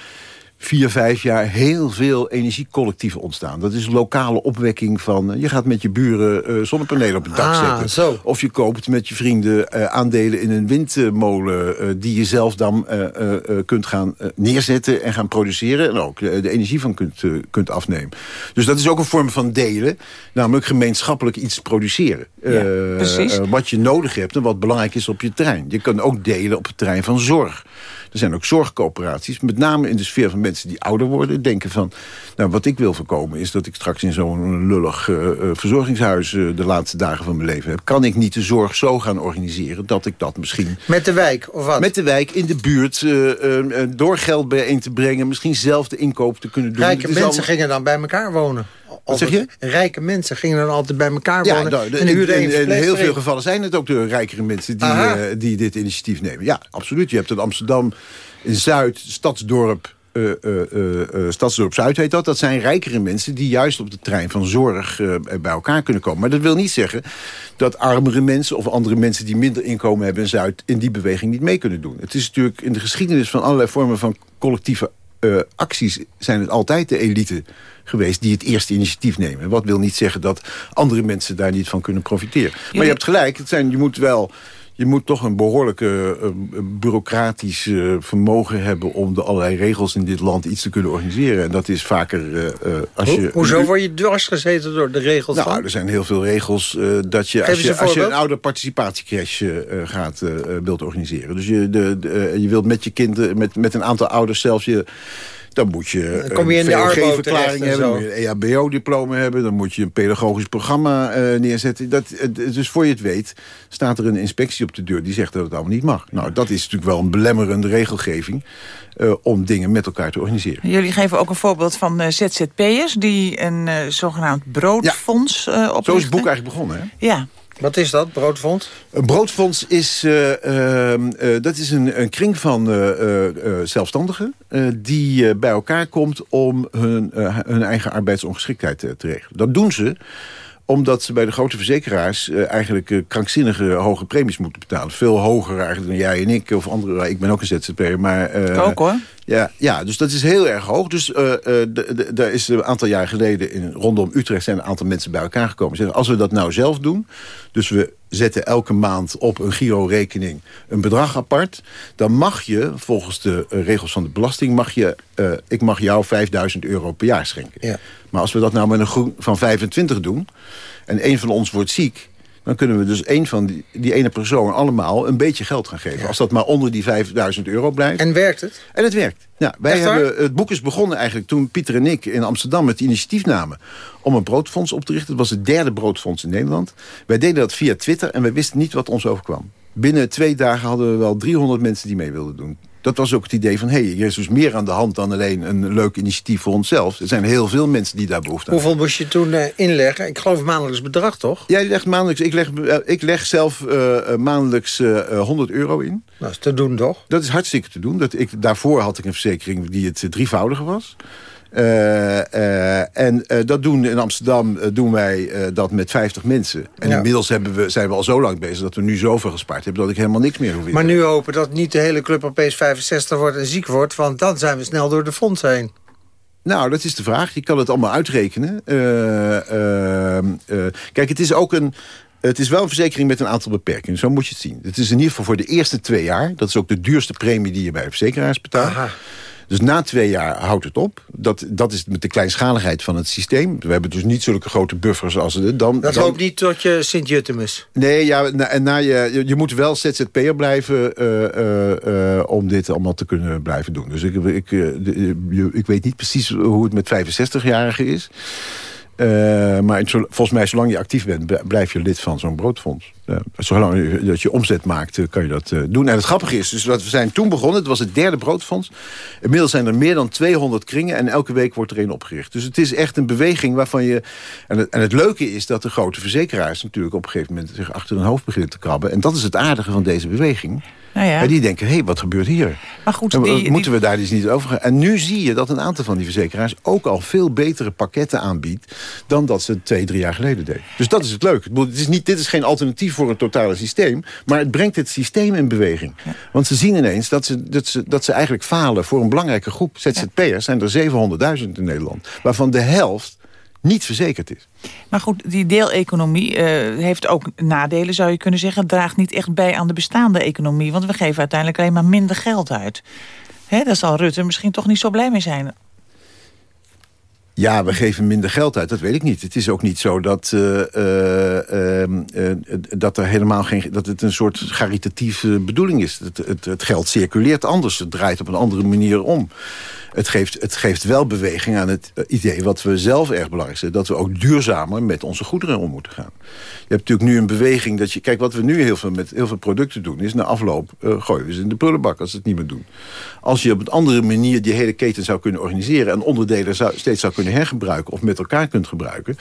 vier, vijf jaar heel veel energiecollectieven ontstaan. Dat is lokale opwekking van... eh, je gaat met je buren eh, zonnepanelen op het dak Ah, zetten. zo. Of je koopt met je vrienden eh, aandelen in een windmolen... die je zelf dan kunt gaan neerzetten en gaan produceren... en ook de energie van kunt, kunt afnemen. Dus dat is ook een vorm van delen. Namelijk gemeenschappelijk iets produceren. Ja, precies. wat je nodig hebt en wat belangrijk is op je terrein. Je kan ook delen op het terrein van zorg. Er zijn ook zorgcoöperaties, met name in de sfeer van mensen die ouder worden. Denken van, nou wat ik wil voorkomen is dat ik straks in zo'n lullig eh, eh, verzorgingshuis... eh, de laatste dagen van mijn leven heb. Kan ik niet de zorg zo gaan organiseren dat ik dat misschien... Met de wijk, of wat? Met de wijk in de buurt door geld bijeen te brengen. Misschien zelf de inkoop te kunnen doen. Rijke mensen allemaal- gingen dan bij elkaar wonen. Wat zeg je? Rijke mensen gingen dan altijd bij elkaar Ja, wonen. nou, de- en in, in- in heel veel gevallen zijn het ook de rijkere mensen die, eh, die dit initiatief nemen. Ja, absoluut. Je hebt in Amsterdam, in Zuid, Stadsdorp... eh, eh, Stadsdorp Zuid heet dat. Dat zijn rijkere mensen die juist op de trein van zorg bij elkaar kunnen komen. Maar dat wil niet zeggen dat armere mensen of andere mensen die minder inkomen hebben in Zuid in die beweging niet mee kunnen doen. Het is natuurlijk in de geschiedenis van allerlei vormen van collectieve acties zijn het altijd de elite geweest die het eerste initiatief nemen. Wat wil niet zeggen dat andere mensen daar niet van kunnen profiteren. Maar je hebt gelijk, het zijn, je moet wel... Je moet toch een behoorlijke eh, bureaucratisch eh, vermogen hebben... om de allerlei regels in dit land iets te kunnen organiseren. En dat is vaker eh, als Ho- je... hoezo word je dwarsgezeten door de regels Nou, van? er zijn heel veel regels dat je als, je een als je een oude participatiecrash gaat wilt organiseren. Dus je, de, de, je wilt met je kinderen, met, met een aantal ouders zelf je... Dan moet je Dan kom je een VOG-verklaring en hebben, dan moet je een EHBO-diploma hebben... dan moet je een pedagogisch programma eh, neerzetten. Dat, eh, dus voor je het weet staat er een inspectie op de deur... die zegt dat het allemaal niet mag. Nou, dat is natuurlijk wel een belemmerende regelgeving... eh, om dingen met elkaar te organiseren. Jullie geven ook een voorbeeld van ZZP'ers... die een zogenaamd broodfonds oprichten. Zo is het boek eigenlijk begonnen, hè? Ja, Wat is dat, broodfonds? Een broodfonds is, eh, ehm, eh, dat is een, een kring van eh, zelfstandigen... die bij elkaar komt om hun, hun eigen arbeidsongeschiktheid te regelen. Dat doen ze omdat ze bij de grote verzekeraars eh, eigenlijk eh, krankzinnige hoge premies moeten betalen. Veel hoger eigenlijk dan jij en ik of andere. Ik ben ook een ZZP'er, maar... eh, ook hoor. ja, ja, dus dat is heel erg hoog. Dus eh, eh, daar is een aantal jaar geleden in, rondom Utrecht zijn een aantal mensen bij elkaar gekomen. Zeggen, als we dat nou zelf doen, dus we zetten elke maand op een Giro-rekening een bedrag apart... dan mag je, volgens de eh, regels van de belasting... Mag je, uh, ik mag jou 5000 euro per jaar schenken. Ja. Maar als we dat nou met een groep van 25 doen... en een van ons wordt ziek dan kunnen we dus één van die, die ene persoon allemaal een beetje geld gaan geven. Als dat maar onder die 5000 euro blijft. En werkt het? En het werkt. Ja, wij hebben, het boek is begonnen eigenlijk toen Pieter en ik in Amsterdam het initiatief namen om een broodfonds op te richten. Het was het derde broodfonds in Nederland. Wij deden dat via Twitter en wij wisten niet wat ons overkwam. Binnen twee dagen hadden we wel 300 mensen die mee wilden doen dat was ook het idee van... hé, hey, er is dus meer aan de hand dan alleen een leuk initiatief voor onszelf. Er zijn heel veel mensen die daar behoefte aan Hoeveel moest je toen uh, inleggen? Ik geloof maandelijks bedrag, toch? Ja, legt maandelijks. Ik leg, uh, ik leg zelf uh, maandelijks 100 euro in. Dat is te doen, toch? Dat is hartstikke te doen. Dat ik, daarvoor had ik een verzekering die het drievoudige was. Uh, uh, en uh, dat doen in Amsterdam doen wij dat met 50 mensen. En ja. inmiddels hebben we, zijn we al zo lang bezig dat we nu zoveel gespaard hebben... dat ik helemaal niks meer hoef Maar nu hopen dat niet de hele club opeens 65 wordt en ziek wordt... want dan zijn we snel door de fonds heen. Nou, dat is de vraag. Je kan het allemaal uitrekenen. kijk, het is ook een... Het is wel een verzekering met een aantal beperkingen. Zo moet je het zien. Het is in ieder geval voor de eerste twee jaar. Dat is ook de duurste premie die je bij verzekeraars betaalt. Aha. Dus na twee jaar houdt het op. Dat, dat is met de kleinschaligheid van het systeem. We hebben dus niet zulke grote buffers als het dan. Dat dan... loopt niet tot je Sint-Juttemus? Nee, ja, na, na je, je moet wel ZZP'er blijven uh, uh, uh, om dit allemaal te kunnen blijven doen. Dus ik, ik, ik weet niet precies hoe het met 65-jarigen is. Uh, maar volgens mij, zolang je actief bent, blijf je lid van zo'n broodfonds. Uh, zolang dat je omzet maakt, kan je dat doen. En het grappige is, dus wat we zijn toen begonnen, het was het derde broodfonds. Inmiddels zijn er meer dan 200 kringen en elke week wordt er een opgericht. Dus het is echt een beweging waarvan je... En het, en het leuke is dat de grote verzekeraars natuurlijk op een gegeven moment zich achter hun hoofd beginnen te krabben. En dat is het aardige van deze beweging. Nou ja. En die denken, hé, hey, wat gebeurt hier? Maar goed, die, moeten we daar dus niet over gaan? En nu zie je dat een aantal van die verzekeraars... ook al veel betere pakketten aanbiedt... dan dat ze twee, drie jaar geleden deden. Dus dat is het leuke. Het is niet, dit is geen alternatief voor het totale systeem... maar het brengt het systeem in beweging. Ja. Want ze zien ineens dat ze, dat, ze, dat ze eigenlijk falen... voor een belangrijke groep ZZP'ers. zijn er 700.000 in Nederland. Waarvan de helft niet verzekerd is. Maar goed, die deeleconomie uh, heeft ook nadelen, zou je kunnen zeggen. Draagt niet echt bij aan de bestaande economie. Want we geven uiteindelijk alleen maar minder geld uit. Hè, daar zal Rutte misschien toch niet zo blij mee zijn. Ja, we geven minder geld uit, dat weet ik niet. Het is ook niet zo dat, uh, uh, uh, dat er helemaal geen. dat het een soort caritatieve bedoeling is. Het, het, het, geld circuleert anders. Het draait op een andere manier om. Het geeft, het geeft wel beweging aan het idee wat we zelf erg belangrijk vinden. Dat we ook duurzamer met onze goederen om moeten gaan. Je hebt natuurlijk nu een beweging dat je... Kijk, wat we nu heel veel met heel veel producten doen... is na afloop gooien we ze in de prullenbak als ze het niet meer doen. Als je op een andere manier die hele keten zou kunnen organiseren... en onderdelen zou, steeds zou kunnen hergebruiken of met elkaar kunt gebruiken...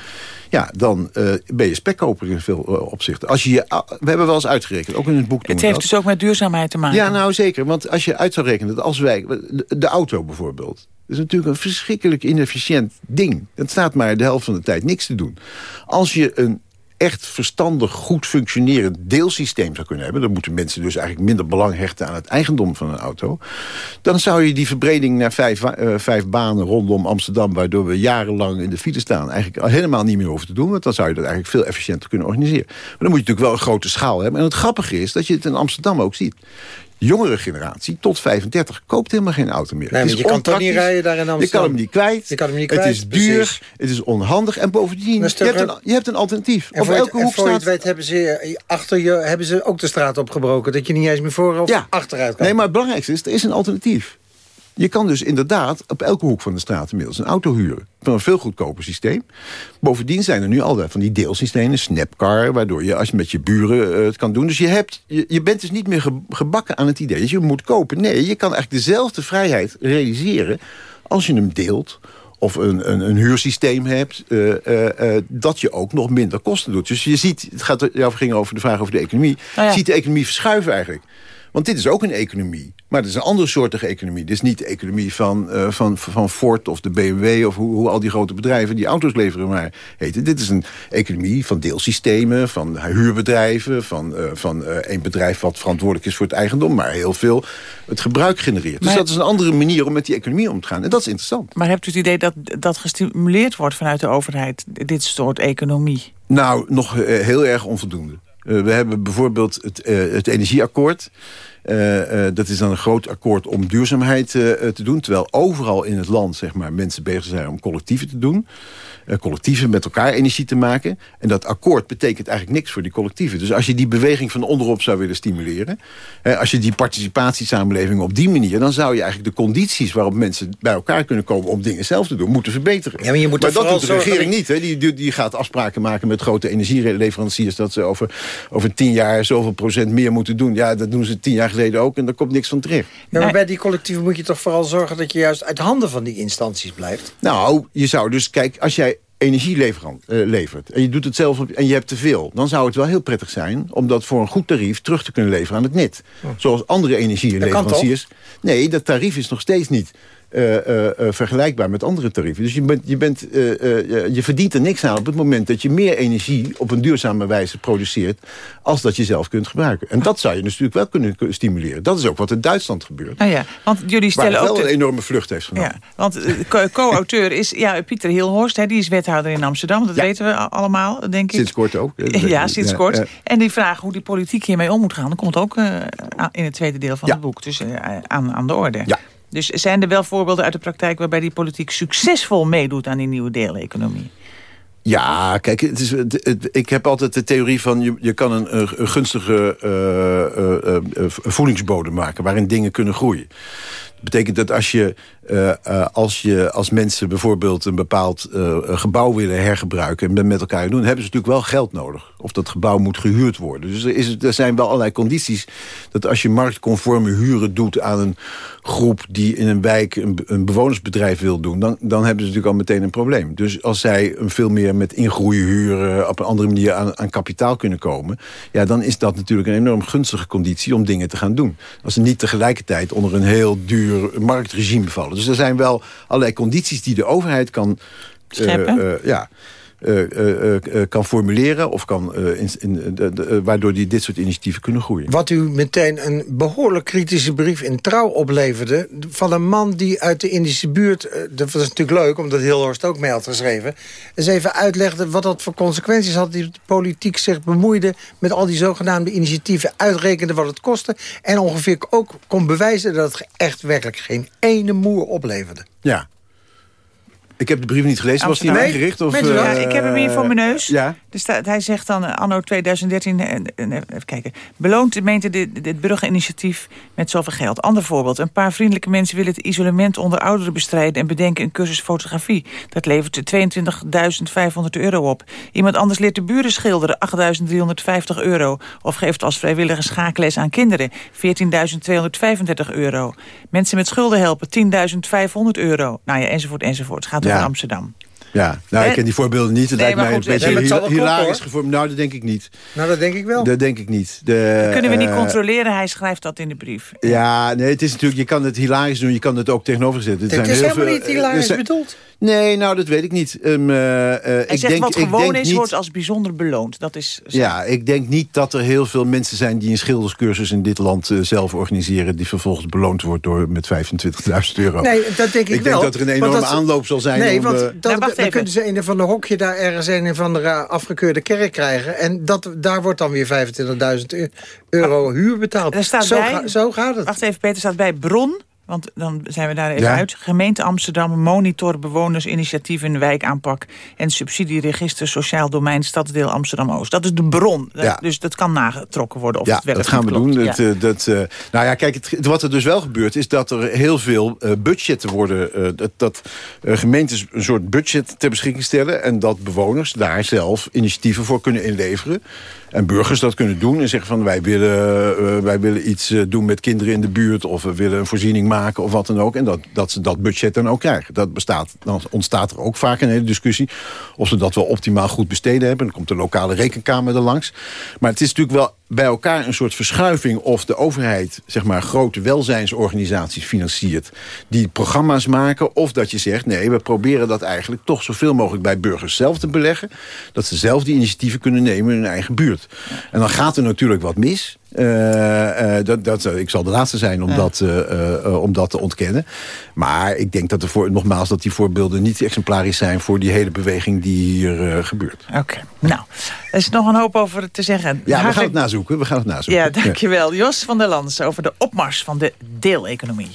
ja, dan uh, ben je spekkoper in veel uh, opzichten. Als je je, we hebben wel eens uitgerekend, ook in het boek Het heeft dat. dus ook met duurzaamheid te maken. Ja, nou zeker. Want als je uit zou rekenen dat als wij... De, de auto bijvoorbeeld... Dat is natuurlijk een verschrikkelijk inefficiënt ding. Het staat maar de helft van de tijd niks te doen. Als je een echt verstandig, goed functionerend deelsysteem zou kunnen hebben... dan moeten mensen dus eigenlijk minder belang hechten aan het eigendom van een auto... dan zou je die verbreding naar vijf, uh, vijf banen rondom Amsterdam... waardoor we jarenlang in de file staan... eigenlijk helemaal niet meer hoeven te doen... want dan zou je dat eigenlijk veel efficiënter kunnen organiseren. Maar dan moet je natuurlijk wel een grote schaal hebben. En het grappige is dat je het in Amsterdam ook ziet jongere generatie, tot 35, koopt helemaal geen auto meer. Nee, het is je kan toch niet rijden daar in Amsterdam? Je kan hem niet kwijt. Je kan hem niet kwijt. Het is duur, precies. het is onhandig. En bovendien, je hebt, een, je hebt een alternatief. En Op voor, elke het, hoek en voor je staat... weet hebben ze, achter je, hebben ze ook de straat opgebroken. Dat je niet eens meer voor of Ja. achteruit kan. Nee, maar het belangrijkste is, er is een alternatief. Je kan dus inderdaad op elke hoek van de straat inmiddels een auto huren. Van een veel goedkoper systeem. Bovendien zijn er nu altijd van die deelsystemen, Snapcar... waardoor je als je met je buren uh, het kan doen. Dus je, hebt, je, je bent dus niet meer ge, gebakken aan het idee dat je moet kopen. Nee, je kan eigenlijk dezelfde vrijheid realiseren als je hem deelt of een, een, een huursysteem hebt, uh, uh, uh, dat je ook nog minder kosten doet. Dus je ziet, het gaat, jou ging over de vraag over de economie... Nou ja. je ziet de economie verschuiven eigenlijk. Want dit is ook een economie. Maar het is een andere soortige economie. Dit is niet de economie van, uh, van, van Ford of de BMW... of hoe, hoe al die grote bedrijven die auto's leveren maar heten. Dit is een economie van deelsystemen, van huurbedrijven... van, uh, van uh, een bedrijf wat verantwoordelijk is voor het eigendom... maar heel veel het gebruik genereert. Dus dat is een andere manier om met die economie om te gaan. En dat is interessant. Maar hebt u het idee dat dat gestimuleerd wordt vanuit de overheid, dit soort economie? Nou, nog eh, heel erg onvoldoende. We hebben bijvoorbeeld het, het energieakkoord. dat is dan een groot akkoord om duurzaamheid te doen. Terwijl overal in het land zeg maar, mensen bezig zijn om collectieven te doen. Eh, collectieven met elkaar energie te maken. En dat akkoord betekent eigenlijk niks voor die collectieven. Dus als je die beweging van onderop zou willen stimuleren... als je die participatiesamenleving op die manier... dan zou je eigenlijk de condities waarop mensen bij elkaar kunnen komen... om dingen zelf te doen, moeten verbeteren. Ja, maar je moet maar dat doet de regering niet. Hè. Die, die gaat afspraken maken met grote energieleveranciers... dat ze over, over tien jaar zoveel procent meer moeten doen. Ja, dat doen ze tien jaar geleden ook en daar komt niks van terecht. Ja, maar bij die collectieven moet je toch vooral zorgen... dat je juist uit handen van die instanties blijft? Nou, je zou dus... Kijk, als jij energie levert, uh, levert en je doet het zelf op, en je hebt te veel... dan zou het wel heel prettig zijn om dat voor een goed tarief terug te kunnen leveren aan het net. Zoals andere energieleveranciers. Nee, dat tarief is nog steeds niet vergelijkbaar met andere tarieven. Dus je, bent, je, bent, je verdient er niks aan op het moment dat je meer energie op een duurzame wijze produceert als dat je zelf kunt gebruiken. En dat zou je natuurlijk wel kunnen stimuleren. Dat is ook wat in Duitsland gebeurt. Nou ja, want jullie stellen waar ook wel een enorme vlucht heeft genomen. Ja, want co-auteur is ja, Pieter Hilhorst, hè, die is wethouder in Amsterdam. Dat weten we allemaal, denk ik. Sinds kort ook. Ja, sinds kort. En die vraag hoe die politiek hiermee om moet gaan, dat komt ook in het tweede deel van het boek. Dus aan, aan de orde. Ja. Dus zijn er wel voorbeelden uit de praktijk... waarbij die politiek succesvol meedoet aan die nieuwe deeleconomie? Ja, kijk, het is, ik heb altijd de theorie van... je, je kan een, een gunstige uh, uh, voedingsbodem maken... waarin dingen kunnen groeien. Dat betekent dat als je uh, uh, als, je, als mensen bijvoorbeeld een bepaald uh, gebouw willen hergebruiken... en met elkaar doen, hebben ze natuurlijk wel geld nodig. Of dat gebouw moet gehuurd worden. Dus er, is, er zijn wel allerlei condities... dat als je marktconforme huren doet aan een groep... die in een wijk een, een bewonersbedrijf wil doen... Dan, dan hebben ze natuurlijk al meteen een probleem. Dus als zij een veel meer met ingroeien huren... op een andere manier aan, aan kapitaal kunnen komen... ja, dan is dat natuurlijk een enorm gunstige conditie om dingen te gaan doen. Als ze niet tegelijkertijd onder een heel duur marktregime vallen. Dus er zijn wel allerlei condities die de overheid kan... Scheppen? Uh, ja, kan formuleren of kan, in, in, waardoor die dit soort initiatieven kunnen groeien. Wat u meteen een behoorlijk kritische brief in Trouw opleverde... van een man die uit de Indische buurt... dat was natuurlijk leuk, omdat Hilhorst ook mee had geschreven... eens even uitlegde wat dat voor consequenties had... die de politiek zich bemoeide met al die zogenaamde initiatieven... uitrekende wat het kostte... en ongeveer ook kon bewijzen dat het echt werkelijk geen ene moer opleverde. Ja, ik heb de brief niet gelezen. Was die ingericht? Of, uh, ja, ik heb hem hier voor mijn neus. Ja. Dus hij zegt dan anno 2013... even kijken. Beloont de gemeente dit, dit bruggeninitiatief met zoveel geld. Ander voorbeeld. Een paar vriendelijke mensen willen het isolement onder ouderen bestrijden... en bedenken een cursus fotografie. Dat levert 22.500 euro op. Iemand anders leert de buren schilderen. 8.350 euro. Of geeft als vrijwillige schaakles aan kinderen. 14.235 euro. Mensen met schulden helpen. 10.500 euro. Nou ja, enzovoort, enzovoort. Het gaat ja. over Amsterdam. Ja, nou, ik ken die voorbeelden niet. Het nee, lijkt mij goed, een beetje nee, hilarisch gevormd. Nou, dat denk ik niet. Nou, dat denk ik wel. Dat denk ik niet. De, dat kunnen we niet uh, controleren. Hij schrijft dat in de brief. Ja, nee, het is natuurlijk, je kan het hilarisch doen. Je kan het ook tegenover zetten. Het, het is helemaal veel, niet hilarisch zijn, bedoeld. Nee, nou, dat weet ik niet. Um, uh, Hij ik zegt denk, wat gewoon denk is, niet, wordt als bijzonder beloond. Dat is zo. Ja, ik denk niet dat er heel veel mensen zijn... die een schilderscursus in dit land uh, zelf organiseren... die vervolgens beloond wordt door met 25.000 euro. Nee, dat denk ik, ik wel. denk dat er een enorme dat, aanloop zal zijn. Nee, om, want dat, nou, dan kunnen ze een van de hokje daar ergens een van de afgekeurde kerk krijgen. En dat, daar wordt dan weer 25.000 euro huur betaald. Er staat zo, bij, ga, zo gaat het. Wacht even, Peter, staat bij Bron want dan zijn we daar even Ja. uit. Gemeente Amsterdam, monitor bewonersinitiatief in wijkaanpak... en subsidieregister sociaal domein stadsdeel Amsterdam-Oost. Dat is de bron. Ja. Dus dat kan nagetrokken worden of ja, het wel dat gaan we doen. klopt. Dat, Ja. eh, dat, eh, nou ja, kijk, het, wat er dus wel gebeurt... is dat er heel veel eh, budgetten worden... dat, dat gemeentes een soort budget ter beschikking stellen... en dat bewoners daar zelf initiatieven voor kunnen inleveren. En burgers dat kunnen doen en zeggen van... wij willen, eh, wij willen iets eh, doen met kinderen in de buurt... of we willen een voorziening maken of wat dan ook. En dat, dat ze dat budget dan ook krijgen. Dat bestaat, dan ontstaat er ook vaak een hele discussie... of ze dat wel optimaal goed besteden hebben. Dan komt de lokale rekenkamer er langs. Maar het is natuurlijk wel bij elkaar een soort verschuiving... of de overheid zeg maar, grote welzijnsorganisaties financiert... die programma's maken, of dat je zegt... nee, we proberen dat eigenlijk toch zoveel mogelijk bij burgers zelf te beleggen... dat ze zelf die initiatieven kunnen nemen in hun eigen buurt. En dan gaat er natuurlijk wat mis... Uh, dat, dat, ik zal de laatste zijn om, dat, om dat te ontkennen. Maar ik denk dat er voor, nogmaals dat die voorbeelden niet exemplarisch zijn... voor die hele beweging die hier gebeurt. Oké, nou, er is nog een hoop over te zeggen. Ja, we gaan het nazoeken. We gaan het nazoeken. Ja, dankjewel. Jos van der Lans over de opmars van de deeleconomie.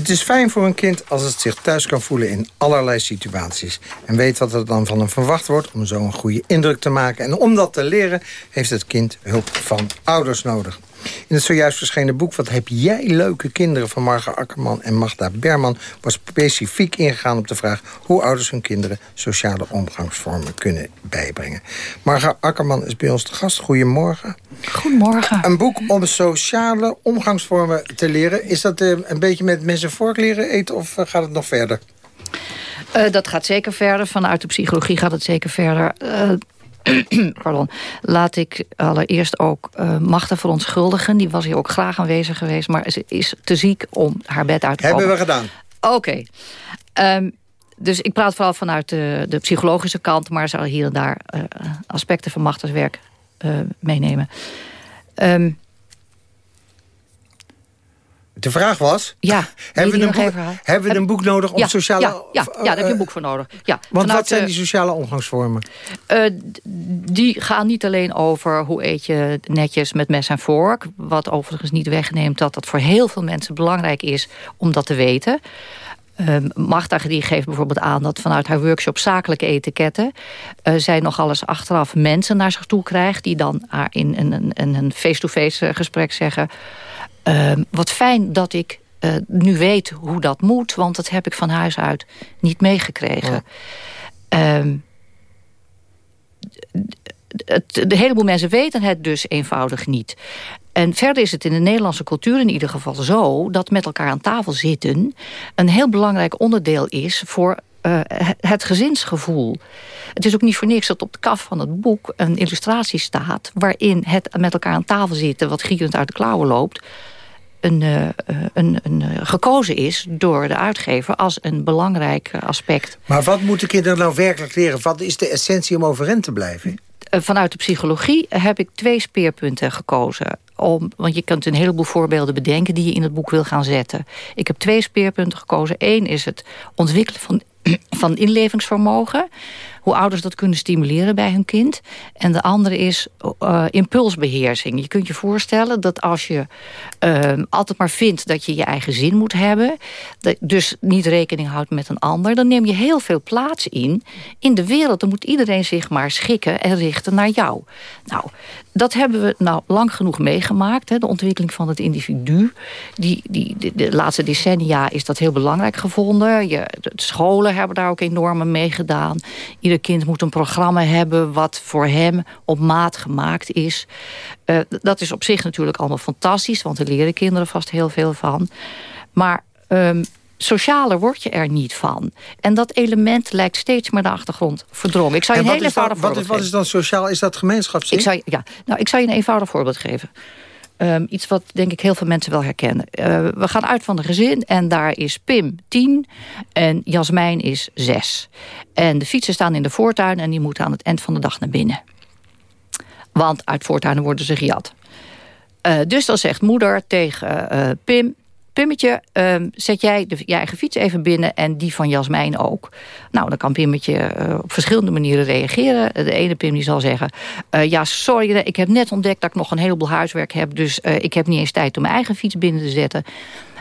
Het is fijn voor een kind als het zich thuis kan voelen in allerlei situaties. En weet wat er dan van hem verwacht wordt om zo een goede indruk te maken. En om dat te leren heeft het kind hulp van ouders nodig. In het zojuist verschenen boek Wat heb jij leuke kinderen... van Marga Akkerman en Magda Berman... was specifiek ingegaan op de vraag... hoe ouders hun kinderen sociale omgangsvormen kunnen bijbrengen. Marga Akkerman is bij ons te gast. Goedemorgen. Goedemorgen. Een boek om sociale omgangsvormen te leren. Is dat uh, een beetje met mensen vork leren eten of uh, gaat het nog verder? Uh, dat gaat zeker verder. Vanuit de psychologie gaat het zeker verder. Pardon. Laat ik allereerst ook uh, Magda verontschuldigen. Die was hier ook graag aanwezig geweest. Maar ze is te ziek om haar bed uit te komen. Hebben we gedaan. Oké. Okay. Um, dus ik praat vooral vanuit de, de psychologische kant... maar zal hier en daar uh, aspecten van Magda's werk uh, meenemen. Um, de vraag was... Ja, hebben we, een boek, hebben we een boek nodig om ja, sociale... Ja, ja, ja, daar heb je een boek voor nodig. Ja, want wat zijn die sociale omgangsvormen? Uh, die gaan niet alleen over hoe eet je netjes met mes en vork. Wat overigens niet wegneemt dat dat voor heel veel mensen belangrijk is om dat te weten. Uh, Magda die geeft bijvoorbeeld aan dat vanuit haar workshop zakelijke etiketten... Uh, zij nogal eens achteraf mensen naar zich toe krijgt... die dan haar in een face-to-face -face gesprek zeggen... Uh, wat fijn dat ik uh, nu weet hoe dat moet, want dat heb ik van huis uit niet meegekregen. Ja. Um, het, de heleboel mensen weten het dus eenvoudig niet. En verder is het in de Nederlandse cultuur in ieder geval zo... dat met elkaar aan tafel zitten een heel belangrijk onderdeel is... voor uh, het gezinsgevoel. Het is ook niet voor niks dat op de kaf van het boek een illustratie staat... waarin het met elkaar aan tafel zitten, wat gierend uit de klauwen loopt... Een, uh, een, een, gekozen is door de uitgever als een belangrijk aspect. Maar wat moeten kinderen nou werkelijk leren? Wat is de essentie om overeind te blijven? Vanuit de psychologie heb ik twee speerpunten gekozen. Om, want je kunt een heleboel voorbeelden bedenken die je in het boek wil gaan zetten. Ik heb twee speerpunten gekozen. Eén is het ontwikkelen van van inlevingsvermogen. Hoe ouders dat kunnen stimuleren bij hun kind. En de andere is uh, impulsbeheersing. Je kunt je voorstellen dat als je uh, altijd maar vindt dat je je eigen zin moet hebben. Dus niet rekening houdt met een ander. Dan neem je heel veel plaats in. In de wereld dan moet iedereen zich maar schikken en richten naar jou. Nou, dat hebben we nou lang genoeg meegemaakt. Hè, de ontwikkeling van het individu. Die, die, de, laatste decennia is dat heel belangrijk gevonden. Je, scholen hebben daar ook enorm mee gedaan. Ieder kind moet een programma hebben wat voor hem op maat gemaakt is. Uh, dat is op zich natuurlijk allemaal fantastisch, want er leren kinderen vast heel veel van. Maar um, socialer word je er niet van. En dat element lijkt steeds maar de achtergrond verdrongen. Ik zou je een heel eenvoudig voorbeeld wat is, wat is dan sociaal? Is dat gemeenschapszin? Ik zou, ja, nou, ik zou je een eenvoudig voorbeeld geven. Um, iets wat denk ik heel veel mensen wel herkennen. Uh, we gaan uit van een gezin en daar is Pim 10 en Jasmijn is 6. En de fietsen staan in de voortuin en die moeten aan het eind van de dag naar binnen. Want uit voortuinen worden ze gejat. Uh, dus dan zegt moeder tegen uh, Pim... Pimmetje, uh, zet jij de, je eigen fiets even binnen en die van Jasmijn ook. Nou, dan kan Pimmetje uh, op verschillende manieren reageren. De ene Pim die zal zeggen... Uh, ja, sorry, ik heb net ontdekt dat ik nog een heleboel huiswerk heb... dus ik heb niet eens tijd om mijn eigen fiets binnen te zetten.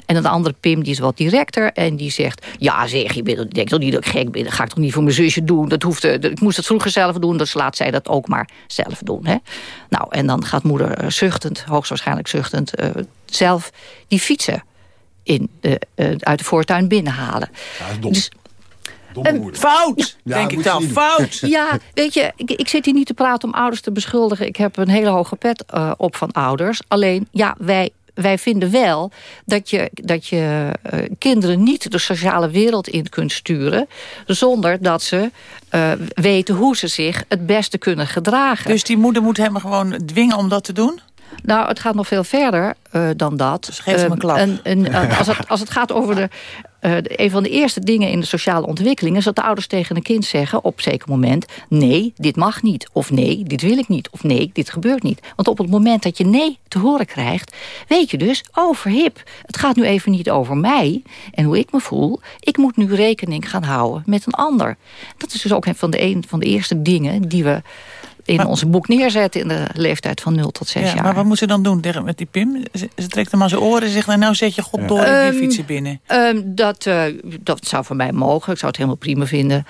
En een andere Pim die is wat directer en die zegt... ja zeg, je bent, denk toch niet dat ik gek ben. Dat ga ik toch niet voor mijn zusje doen. Dat hoeft, ik moest het vroeger zelf doen, dus laat zij dat ook maar zelf doen. Hè? Nou, en dan gaat moeder zuchtend, hoogstwaarschijnlijk zuchtend... zelf die fietsen in de, uh, uit de voortuin binnenhalen. Ja, dom. Dus, um, fout, ja, denk ik dan. Fout. Ja, weet je, ik, ik, zit hier niet te praten om ouders te beschuldigen. Ik heb een hele hoge pet uh, op van ouders. Alleen, ja, wij, wij vinden wel dat je, dat je uh, kinderen niet de sociale wereld in kunt sturen... zonder dat ze uh, weten hoe ze zich het beste kunnen gedragen. Dus die moeder moet hem gewoon dwingen om dat te doen? Nou, het gaat nog veel verder uh, dan dat. Dus geef hem een klap. Uh, als, het, als het gaat over de uh, een van de eerste dingen in de sociale ontwikkeling... is dat de ouders tegen een kind zeggen op een zeker moment... nee, dit mag niet. Of nee, dit wil ik niet. Of nee, dit gebeurt niet. Want op het moment dat je nee te horen krijgt... weet je dus, oh verhip, het gaat nu even niet over mij... en hoe ik me voel. Ik moet nu rekening gaan houden met een ander. Dat is dus ook een van de, een van de eerste dingen die we in ons boek neerzetten in de leeftijd van 0 tot 6 ja, jaar. Maar wat moet ze dan doen met die Pim? Ze, trekt hem aan zijn oren en zegt... nou, nou zet je God door en die fietsen binnen. Um, dat, uh, dat zou voor mij mogen. Ik zou het helemaal prima vinden.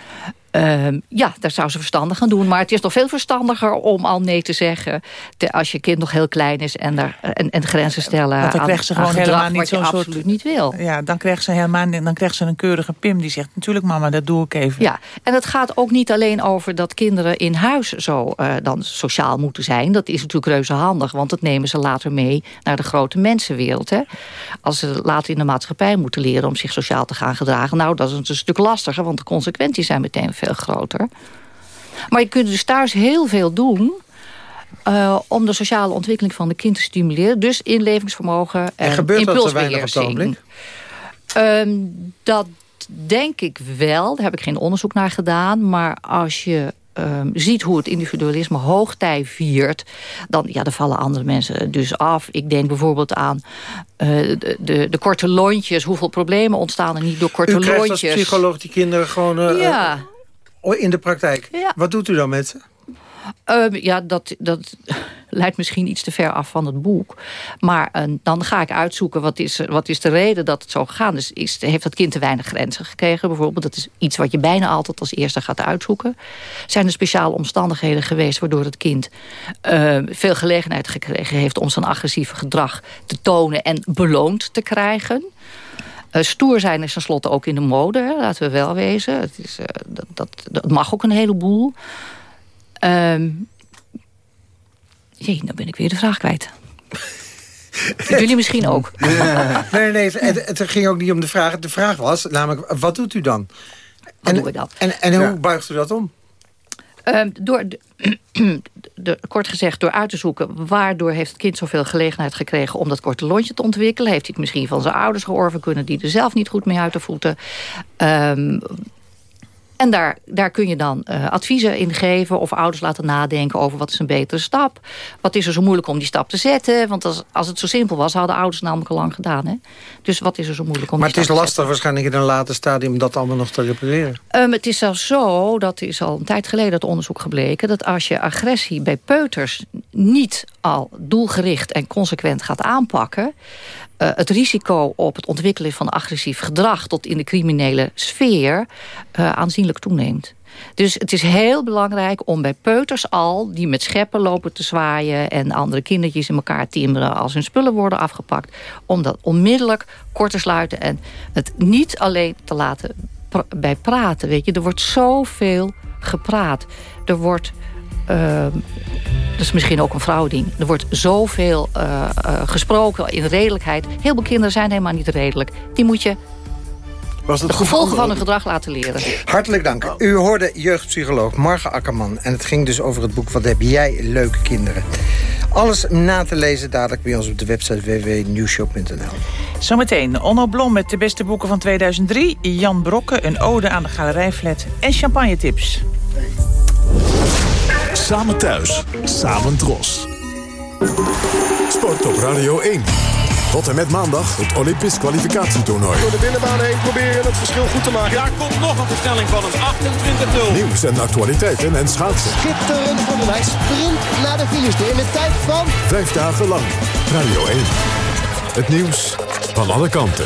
Ehm, ja, daar zou ze verstandig gaan doen. Maar het is toch veel verstandiger om al nee te zeggen... als je kind nog heel klein is en, daar, en, en grenzen stellen Want dan krijgt ze gewoon helemaal niet zo'n soort... absoluut niet wil. Ja, dan krijgt ze helemaal dan krijgt ze een keurige pim die zegt... natuurlijk mama, dat doe ik even. Ja, en het gaat ook niet alleen over dat kinderen in huis zo uh, dan sociaal moeten zijn. Dat is natuurlijk reuze handig, want dat nemen ze later mee... naar de grote mensenwereld. Hè? Als ze later in de maatschappij moeten leren om zich sociaal te gaan gedragen... nou, dat is een stuk lastiger, want de consequenties zijn meteen veel groter. Maar je kunt dus thuis heel veel doen... Uh, om de sociale ontwikkeling van de kind te stimuleren. Dus inlevingsvermogen en, en gebeurt dat op het um, dat denk ik wel. Daar heb ik geen onderzoek naar gedaan. Maar als je um, ziet hoe het individualisme hoogtij viert... dan, ja, dan vallen andere mensen dus af. Ik denk bijvoorbeeld aan uh, de, de, de, korte lontjes. Hoeveel problemen ontstaan er niet door korte lontjes. U krijgt als psycholoog die kinderen gewoon... Uh, ja. In de praktijk. Wat doet u dan met ze? Ehm, ja, dat, dat leidt misschien iets te ver af van het boek. Maar uh, dan ga ik uitzoeken wat is, wat is de reden dat het zo gegaan is. is. Heeft dat kind te weinig grenzen gekregen bijvoorbeeld? Dat is iets wat je bijna altijd als eerste gaat uitzoeken. Zijn er speciale omstandigheden geweest waardoor het kind uh, veel gelegenheid gekregen heeft... om zijn agressieve gedrag te tonen en beloond te krijgen... Uh, stoer zijn is tenslotte ook in de mode, hè, laten we wel wezen. Het is, uh, dat, dat, dat, mag ook een heleboel. Um, jee, nou ben ik weer de vraag kwijt. Jullie misschien ook. Nee, nee, het, het, ging ook niet om de vraag. De vraag was namelijk, wat doet u dan? Wat en, doen we dan? En, en hoe buigt u dat om? Um, door, de, kort gezegd, door uit te zoeken... waardoor heeft het kind zoveel gelegenheid gekregen... om dat korte lontje te ontwikkelen. Heeft hij het misschien van zijn ouders georven kunnen... die er zelf niet goed mee uit de voeten. Um, en daar, daar kun je dan uh, adviezen in geven of ouders laten nadenken over wat is een betere stap. Wat is er zo moeilijk om die stap te zetten? Want als, als het zo simpel was, hadden ouders namelijk al lang gedaan. Hè? Dus wat is er zo moeilijk om maar die stap te zetten? Maar het is lastig waarschijnlijk in een later stadium dat allemaal nog te repareren. Um, het is zelfs zo, dat is al een tijd geleden het onderzoek gebleken... dat als je agressie bij peuters niet al doelgericht en consequent gaat aanpakken... Uh, het risico op het ontwikkelen van agressief gedrag... tot in de criminele sfeer uh, aanzienlijk toeneemt. Dus het is heel belangrijk om bij peuters al... die met scheppen lopen te zwaaien... en andere kindertjes in elkaar timmeren als hun spullen worden afgepakt... om dat onmiddellijk kort te sluiten... en het niet alleen te laten bij praten. Weet je, er wordt zoveel gepraat. Er wordt uh, dat is misschien ook een vrouwding. Er wordt zoveel uh, uh, gesproken in redelijkheid. Heel veel kinderen zijn helemaal niet redelijk. Die moet je was het de gevolgen van hun gedrag laten leren. Hartelijk dank. U hoorde jeugdpsycholoog Marge Akkerman. En het ging dus over het boek Wat heb jij leuke kinderen. Alles na te lezen dadelijk bij ons op de website www.newshow.nl. Zometeen Onno Blom met de beste boeken van 2003. Jan Brokke, een ode aan de galerijflat. En champagne tips. Samen thuis, samen dros. Sport op Radio 1. Tot en met maandag het Olympisch kwalificatietoernooi. Door de binnenbaan heen proberen het verschil goed te maken. Daar komt nog een versnelling van een 28-0. Nieuws en actualiteiten en schaatsen. Schitterend van de sprint naar de finish in de tijd van... Vijf dagen lang. Radio 1. Het nieuws van alle kanten.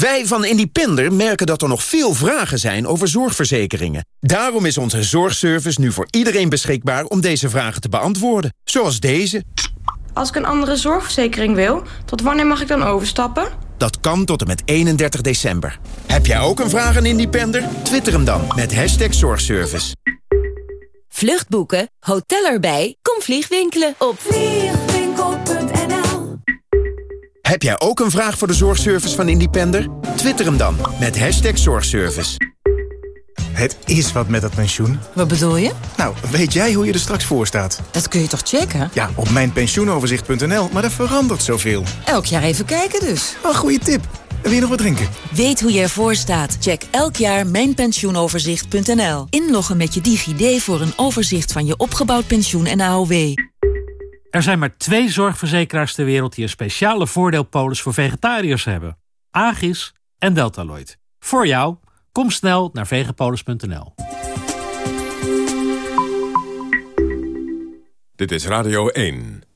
Wij van Independer merken dat er nog veel vragen zijn over zorgverzekeringen. Daarom is onze zorgservice nu voor iedereen beschikbaar om deze vragen te beantwoorden. Zoals deze. Als ik een andere zorgverzekering wil, tot wanneer mag ik dan overstappen? Dat kan tot en met 31 december. Heb jij ook een vraag aan Independer? Twitter hem dan met hashtag zorgservice. Vluchtboeken, hotel erbij, kom vliegwinkelen op Heb jij ook een vraag voor de zorgservice van Independer? Twitter hem dan met hashtag zorgservice. Het is wat met dat pensioen. Wat bedoel je? Nou, weet jij hoe je er straks voor staat? Dat kun je toch checken? Ja, op mijnpensioenoverzicht.nl, maar er verandert zoveel. Elk jaar even kijken dus. Een goede tip. Wil je nog wat drinken? Weet hoe je ervoor staat? Check elk jaar mijnpensioenoverzicht.nl. Inloggen met je DigiD voor een overzicht van je opgebouwd pensioen en AOW. Er zijn maar twee zorgverzekeraars ter wereld die een speciale voordeelpolis voor vegetariërs hebben. Agis en Deltaloid. Voor jou, kom snel naar vegapolis.nl. Dit is Radio 1.